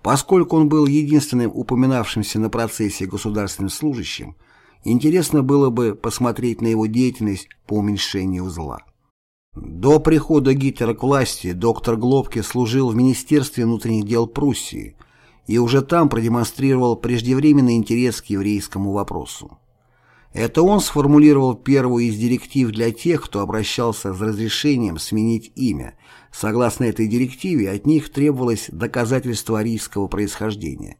Speaker 1: Поскольку он был единственным упоминавшимся на процессе государственным служащим, Интересно было бы посмотреть на его деятельность по уменьшению зла. До прихода Гитлера к власти доктор Глобке служил в Министерстве внутренних дел Пруссии и уже там продемонстрировал преждевременный интерес к еврейскому вопросу. Это он сформулировал первую из директив для тех, кто обращался с разрешением сменить имя. Согласно этой директиве, от них требовалось доказательство арийского происхождения.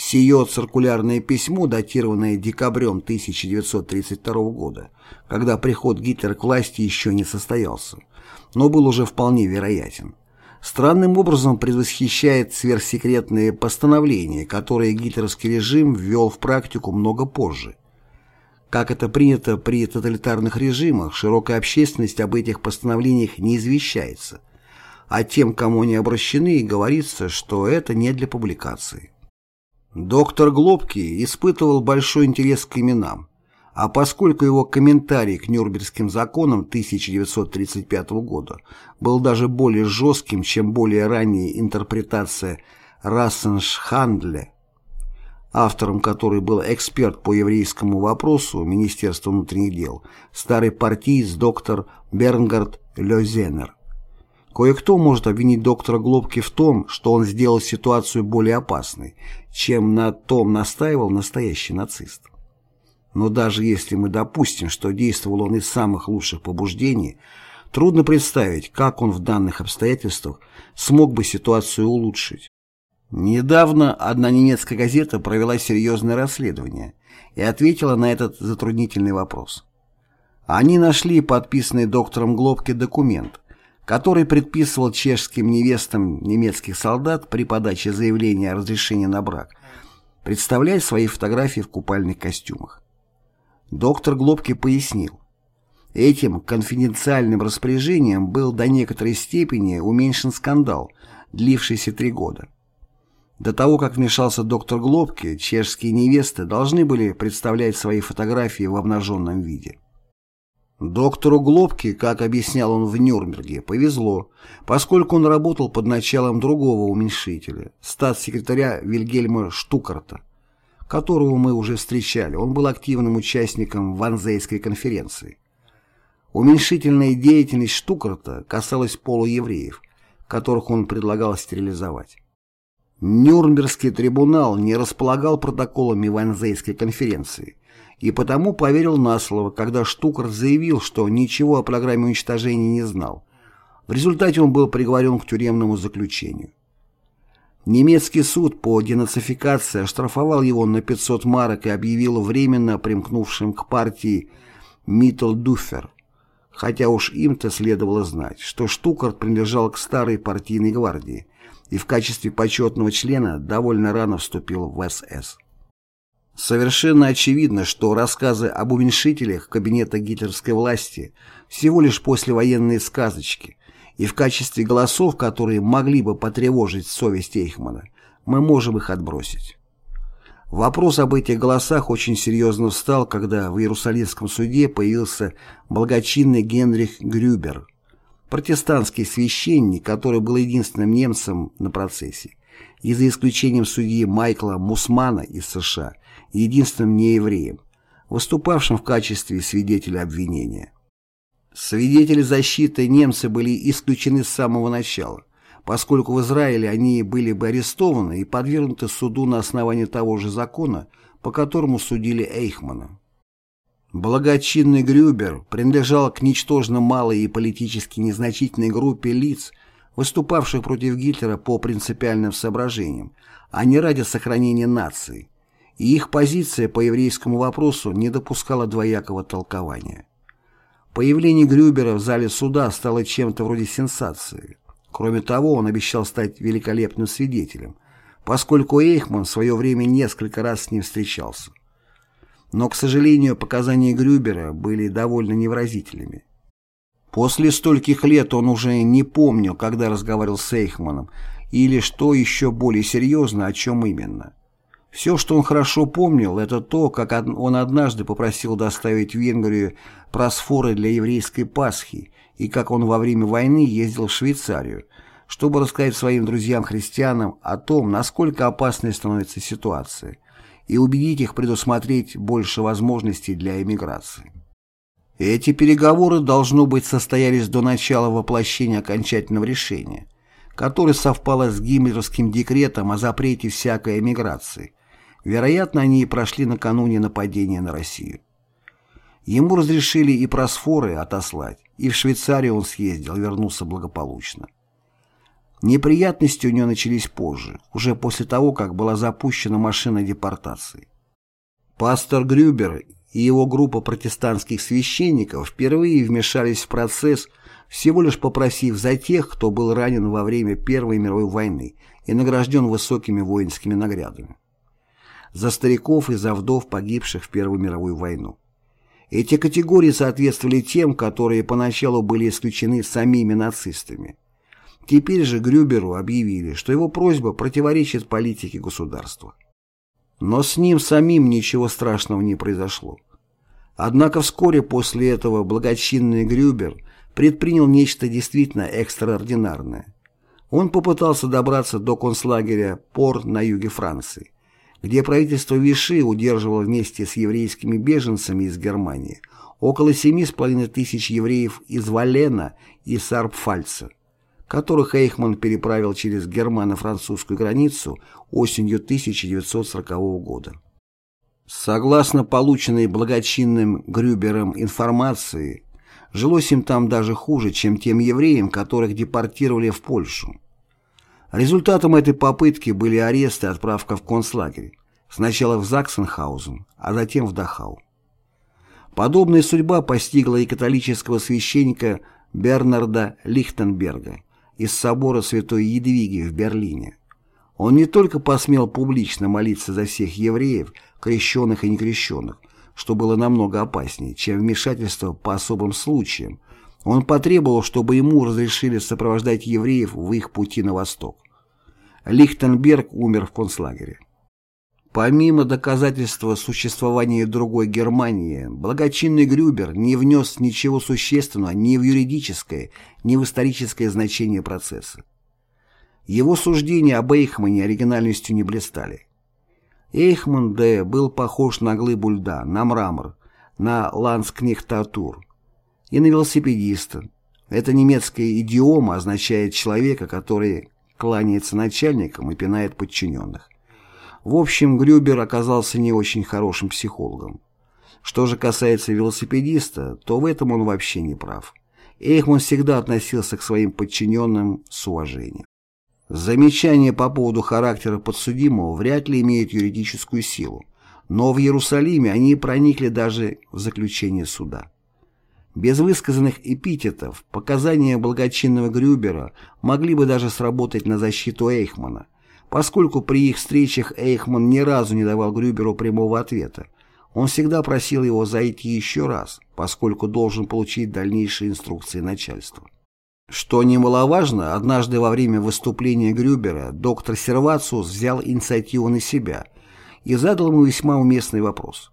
Speaker 1: Сие циркулярное письмо, датированное декабрем 1932 года, когда приход Гитлера к власти еще не состоялся, но был уже вполне вероятен, странным образом предвосхищает сверхсекретные постановления, которые гитлеровский режим ввел в практику много позже. Как это принято при тоталитарных режимах, широкая общественность об этих постановлениях не извещается, а тем, кому они обращены, говорится, что это не для публикации. Доктор Глобки испытывал большой интерес к именам, а поскольку его комментарий к Нюрнбергским законам 1935 года был даже более жестким, чем более ранняя интерпретация Рассеншхандля, автором которой был эксперт по еврейскому вопросу Министерства внутренних дел, старый партиец доктор Бернгард Лёзенер. Кое-кто может обвинить доктора Глобки в том, что он сделал ситуацию более опасной, чем на том настаивал настоящий нацист. Но даже если мы допустим, что действовал он из самых лучших побуждений, трудно представить, как он в данных обстоятельствах смог бы ситуацию улучшить. Недавно одна немецкая газета провела серьезное расследование и ответила на этот затруднительный вопрос. Они нашли подписанный доктором Глобке документ, который предписывал чешским невестам немецких солдат при подаче заявления о разрешении на брак представлять свои фотографии в купальных костюмах. Доктор Глобки пояснил, этим конфиденциальным распоряжением был до некоторой степени уменьшен скандал, длившийся три года. До того, как вмешался доктор Глобки, чешские невесты должны были представлять свои фотографии в обнаженном виде. Доктору Глобке, как объяснял он в Нюрнберге, повезло, поскольку он работал под началом другого уменьшителя, статс-секретаря Вильгельма Штукарта, которого мы уже встречали. Он был активным участником Ванзейской конференции. Уменьшительная деятельность Штукарта касалась полуевреев, которых он предлагал стерилизовать. Нюрнбергский трибунал не располагал протоколами Ванзейской конференции, и потому поверил на слово, когда Штукарт заявил, что ничего о программе уничтожения не знал. В результате он был приговорен к тюремному заключению. Немецкий суд по денацификации оштрафовал его на 500 марок и объявил временно примкнувшим к партии Миттелдуфер, хотя уж им-то следовало знать, что Штукарт принадлежал к старой партийной гвардии и в качестве почетного члена довольно рано вступил в СС. Совершенно очевидно, что рассказы об уменьшителях кабинета гитлеровской власти всего лишь послевоенные сказочки, и в качестве голосов, которые могли бы потревожить совесть Эйхмана, мы можем их отбросить. Вопрос об этих голосах очень серьезно встал, когда в Иерусалимском суде появился благочинный Генрих Грюбер, протестантский священник, который был единственным немцем на процессе, и за исключением судьи Майкла Мусмана из США – единственным неевреем, выступавшим в качестве свидетеля обвинения. Свидетели защиты немцы были исключены с самого начала, поскольку в Израиле они были бы арестованы и подвергнуты суду на основании того же закона, по которому судили Эйхмана. Благочинный Грюбер принадлежал к ничтожно малой и политически незначительной группе лиц, выступавших против Гитлера по принципиальным соображениям, а не ради сохранения нации, и их позиция по еврейскому вопросу не допускала двоякого толкования. Появление Грюбера в зале суда стало чем-то вроде сенсации. Кроме того, он обещал стать великолепным свидетелем, поскольку Эйхман в свое время несколько раз с ним встречался. Но, к сожалению, показания Грюбера были довольно невразительными. После стольких лет он уже не помнил, когда разговаривал с Эйхманом, или, что еще более серьезно, о чем именно. Все, что он хорошо помнил, это то, как он однажды попросил доставить в Венгрию просфоры для еврейской Пасхи и как он во время войны ездил в Швейцарию, чтобы рассказать своим друзьям-христианам о том, насколько опасной становится ситуация, и убедить их предусмотреть больше возможностей для эмиграции. Эти переговоры, должно быть, состоялись до начала воплощения окончательного решения, которое совпало с гиммлеровским декретом о запрете всякой эмиграции, Вероятно, они и прошли накануне нападения на Россию. Ему разрешили и просфоры отослать, и в Швейцарию он съездил, вернулся благополучно. Неприятности у него начались позже, уже после того, как была запущена машина депортации. Пастор Грюбер и его группа протестантских священников впервые вмешались в процесс, всего лишь попросив за тех, кто был ранен во время Первой мировой войны и награжден высокими воинскими наградами за стариков и за вдов, погибших в Первую мировую войну. Эти категории соответствовали тем, которые поначалу были исключены самими нацистами. Теперь же Грюберу объявили, что его просьба противоречит политике государства. Но с ним самим ничего страшного не произошло. Однако вскоре после этого благочинный Грюбер предпринял нечто действительно экстраординарное. Он попытался добраться до концлагеря Пор на юге Франции, где правительство Виши удерживало вместе с еврейскими беженцами из Германии около 7,5 тысяч евреев из Валена и Сарпфальца, которых Эйхман переправил через германо-французскую границу осенью 1940 года. Согласно полученной благочинным Грюбером информации, жилось им там даже хуже, чем тем евреям, которых депортировали в Польшу. Результатом этой попытки были аресты и отправка в концлагерь, сначала в Заксенхаузен, а затем в Дахау. Подобная судьба постигла и католического священника Бернарда Лихтенберга из собора Святой Едвиги в Берлине. Он не только посмел публично молиться за всех евреев, крещенных и некрещенных, что было намного опаснее, чем вмешательство по особым случаям, он потребовал, чтобы ему разрешили сопровождать евреев в их пути на восток. Лихтенберг умер в концлагере. Помимо доказательства существования другой Германии, благочинный Грюбер не внес ничего существенного ни в юридическое, ни в историческое значение процесса. Его суждения об Эйхмане оригинальностью не блистали. Эйхман Д. был похож на глыбу льда, на мрамор, на ланскнехтатур, и на велосипедиста. Эта немецкая идиома означает человека, который кланяется начальникам и пинает подчиненных. В общем, Грюбер оказался не очень хорошим психологом. Что же касается велосипедиста, то в этом он вообще не прав. Эйхман всегда относился к своим подчиненным с уважением. Замечания по поводу характера подсудимого вряд ли имеют юридическую силу, но в Иерусалиме они проникли даже в заключение суда. Без высказанных эпитетов показания благочинного Грюбера могли бы даже сработать на защиту Эйхмана, поскольку при их встречах Эйхман ни разу не давал Грюберу прямого ответа, он всегда просил его зайти еще раз, поскольку должен получить дальнейшие инструкции начальства. Что немаловажно, однажды во время выступления Грюбера доктор Сервациус взял инициативу на себя и задал ему весьма уместный вопрос.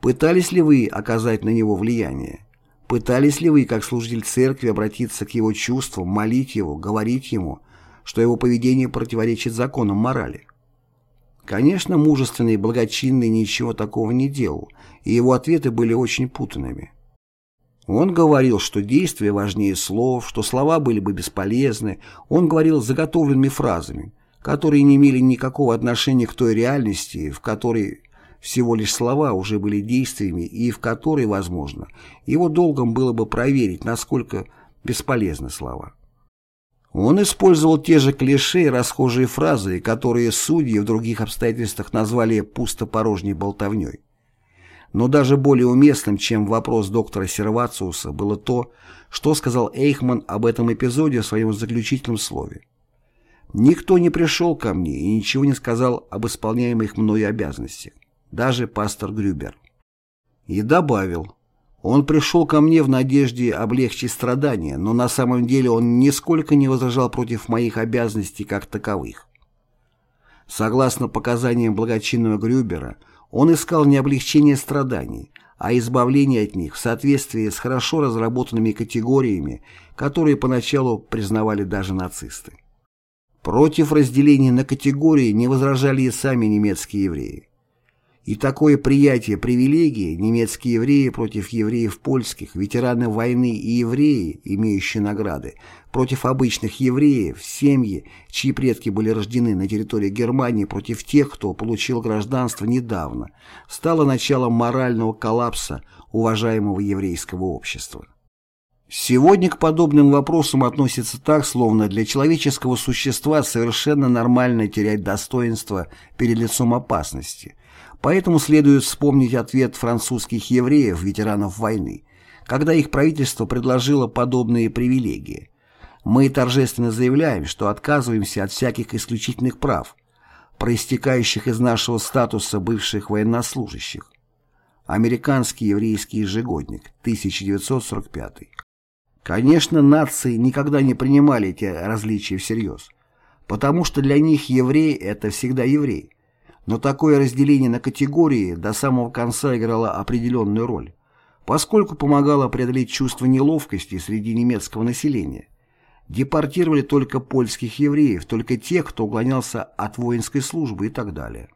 Speaker 1: «Пытались ли вы оказать на него влияние? Пытались ли вы, как служитель церкви, обратиться к его чувствам, молить его, говорить ему, что его поведение противоречит законам морали?» Конечно, мужественный и благочинный ничего такого не делал, и его ответы были очень путанными. Он говорил, что действия важнее слов, что слова были бы бесполезны, он говорил заготовленными фразами, которые не имели никакого отношения к той реальности, в которой всего лишь слова уже были действиями и в которой, возможно, его долгом было бы проверить, насколько бесполезны слова. Он использовал те же клише и расхожие фразы, которые судьи в других обстоятельствах назвали пустопорожней болтовней. Но даже более уместным, чем вопрос доктора Сервациуса, было то, что сказал Эйхман об этом эпизоде в своем заключительном слове. «Никто не пришел ко мне и ничего не сказал об исполняемых мною обязанностях, даже пастор Грюбер». И добавил, он пришел ко мне в надежде облегчить страдания, но на самом деле он нисколько не возражал против моих обязанностей как таковых. Согласно показаниям благочинного Грюбера, он искал не облегчение страданий, а избавление от них в соответствии с хорошо разработанными категориями, которые поначалу признавали даже нацисты. Против разделения на категории не возражали и сами немецкие евреи. И такое приятие привилегии немецкие евреи против евреев польских, ветераны войны и евреи, имеющие награды, против обычных евреев, семьи, чьи предки были рождены на территории Германии против тех, кто получил гражданство недавно, стало началом морального коллапса уважаемого еврейского общества. Сегодня к подобным вопросам относятся так, словно для человеческого существа совершенно нормально терять достоинство перед лицом опасности – Поэтому следует вспомнить ответ французских евреев, ветеранов войны, когда их правительство предложило подобные привилегии. Мы торжественно заявляем, что отказываемся от всяких исключительных прав, проистекающих из нашего статуса бывших военнослужащих. Американский еврейский ежегодник, 1945. Конечно, нации никогда не принимали эти различия всерьез, потому что для них еврей – это всегда еврей. Но такое разделение на категории до самого конца играло определенную роль, поскольку помогало преодолеть чувство неловкости среди немецкого населения. Депортировали только польских евреев, только тех, кто уклонялся от воинской службы и так далее.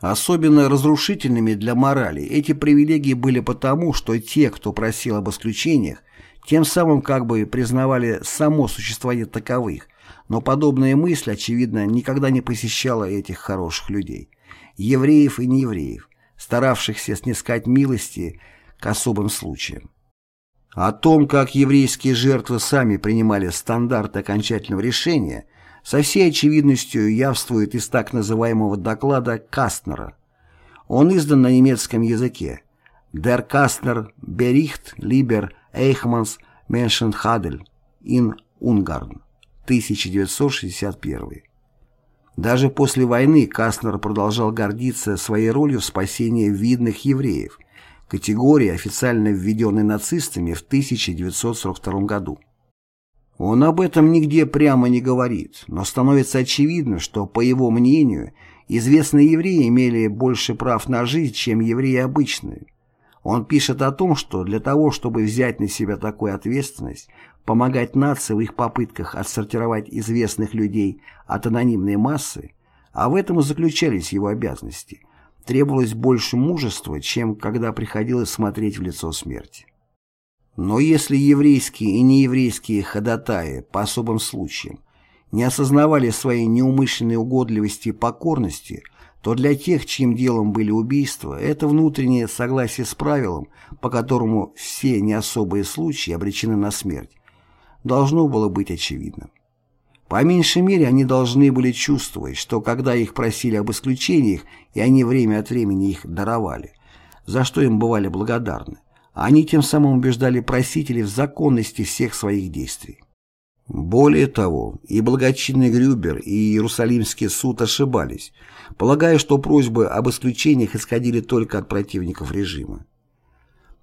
Speaker 1: Особенно разрушительными для морали эти привилегии были потому, что те, кто просил об исключениях, тем самым как бы признавали само существование таковых, но подобная мысль, очевидно, никогда не посещала этих хороших людей евреев и неевреев, старавшихся снискать милости к особым случаям. О том, как еврейские жертвы сами принимали стандарты окончательного решения, со всей очевидностью явствует из так называемого доклада Кастнера. Он издан на немецком языке. Der Kastner Bericht lieber Eichmanns Menschenhandel in Ungarn, 1961 даже после войны Кастнер продолжал гордиться своей ролью в спасении видных евреев, категории, официально введенной нацистами в 1942 году. Он об этом нигде прямо не говорит, но становится очевидно, что, по его мнению, известные евреи имели больше прав на жизнь, чем евреи обычные. Он пишет о том, что для того, чтобы взять на себя такую ответственность, помогать нации в их попытках отсортировать известных людей от анонимной массы, а в этом и заключались его обязанности, требовалось больше мужества, чем когда приходилось смотреть в лицо смерти. Но если еврейские и нееврейские ходатаи по особым случаям не осознавали своей неумышленной угодливости и покорности, то для тех, чьим делом были убийства, это внутреннее согласие с правилом, по которому все не особые случаи обречены на смерть, должно было быть очевидным. По меньшей мере, они должны были чувствовать, что когда их просили об исключениях, и они время от времени их даровали, за что им бывали благодарны, они тем самым убеждали просителей в законности всех своих действий. Более того, и благочинный Грюбер, и Иерусалимский суд ошибались, полагая, что просьбы об исключениях исходили только от противников режима.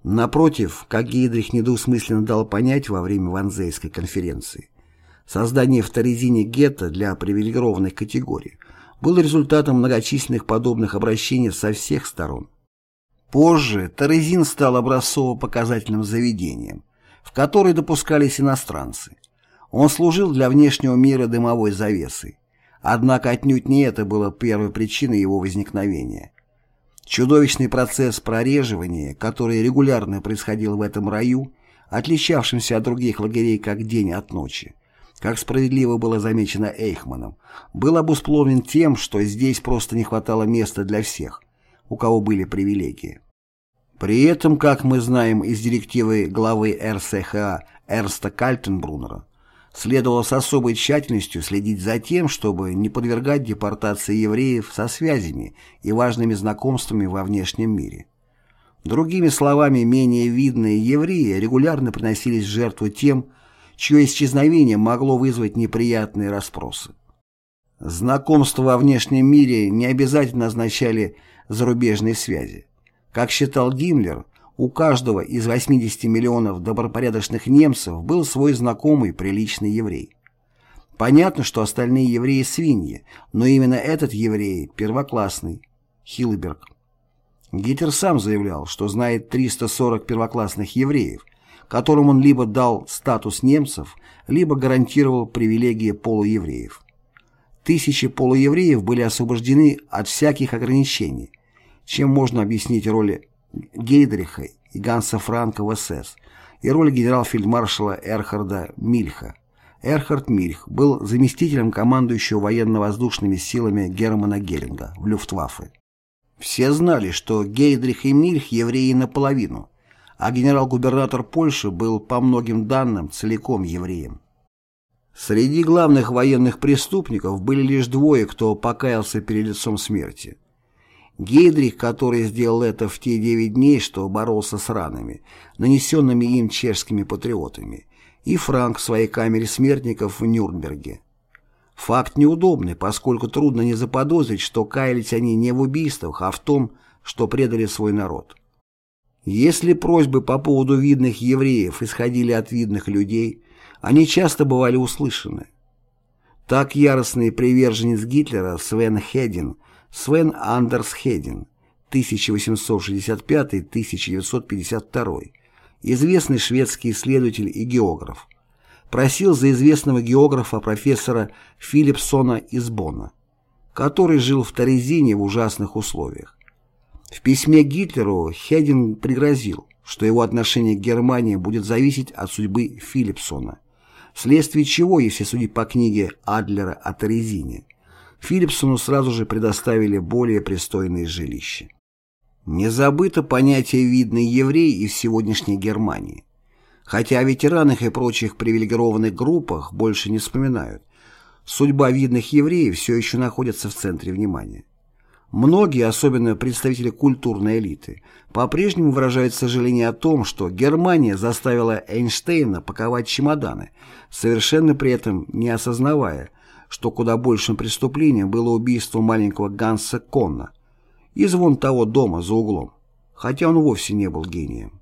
Speaker 1: Напротив, как Гейдрих недвусмысленно дал понять во время Ванзейской конференции, создание в Торезине гетто для привилегированных категорий было результатом многочисленных подобных обращений со всех сторон. Позже Торезин стал образцово-показательным заведением, в которое допускались иностранцы. Он служил для внешнего мира дымовой завесой. Однако отнюдь не это было первой причиной его возникновения. Чудовищный процесс прореживания, который регулярно происходил в этом раю, отличавшемся от других лагерей как день от ночи, как справедливо было замечено Эйхманом, был обусловлен тем, что здесь просто не хватало места для всех, у кого были привилегии. При этом, как мы знаем из директивы главы РСХА Эрста Кальтенбруннера, следовало с особой тщательностью следить за тем, чтобы не подвергать депортации евреев со связями и важными знакомствами во внешнем мире. Другими словами, менее видные евреи регулярно приносились в жертву тем, чье исчезновение могло вызвать неприятные расспросы. Знакомства во внешнем мире не обязательно означали зарубежные связи. Как считал Гиммлер, у каждого из 80 миллионов добропорядочных немцев был свой знакомый приличный еврей. Понятно, что остальные евреи свиньи, но именно этот еврей первоклассный, Хилберг. Гитлер сам заявлял, что знает 340 первоклассных евреев, которым он либо дал статус немцев, либо гарантировал привилегии полуевреев. Тысячи полуевреев были освобождены от всяких ограничений, чем можно объяснить роль Гейдриха и Ганса Франка в СС и роль генерал-фельдмаршала Эрхарда Мильха. Эрхард Мильх был заместителем командующего военно-воздушными силами Германа Геринга в Люфтваффе. Все знали, что Гейдрих и Мильх евреи наполовину, а генерал-губернатор Польши был, по многим данным, целиком евреем. Среди главных военных преступников были лишь двое, кто покаялся перед лицом смерти. Гейдрих, который сделал это в те девять дней, что боролся с ранами, нанесенными им чешскими патриотами, и Франк в своей камере смертников в Нюрнберге. Факт неудобный, поскольку трудно не заподозрить, что каялись они не в убийствах, а в том, что предали свой народ. Если просьбы по поводу видных евреев исходили от видных людей, они часто бывали услышаны. Так яростный приверженец Гитлера Свен Хедин – Свен Андерс Хедин, 1865-1952, известный шведский исследователь и географ, просил за известного географа профессора Филипсона из Бонна, который жил в Торезине в ужасных условиях. В письме Гитлеру Хедин пригрозил, что его отношение к Германии будет зависеть от судьбы Филипсона, вследствие чего, если судить по книге Адлера о Торезине, Филипсону сразу же предоставили более пристойные жилища. Не забыто понятие «видный еврей» и в сегодняшней Германии. Хотя о ветеранах и прочих привилегированных группах больше не вспоминают, судьба видных евреев все еще находится в центре внимания. Многие, особенно представители культурной элиты, по-прежнему выражают сожаление о том, что Германия заставила Эйнштейна паковать чемоданы, совершенно при этом не осознавая, что куда большим преступлением было убийство маленького Ганса Конна из вон того дома за углом, хотя он вовсе не был гением.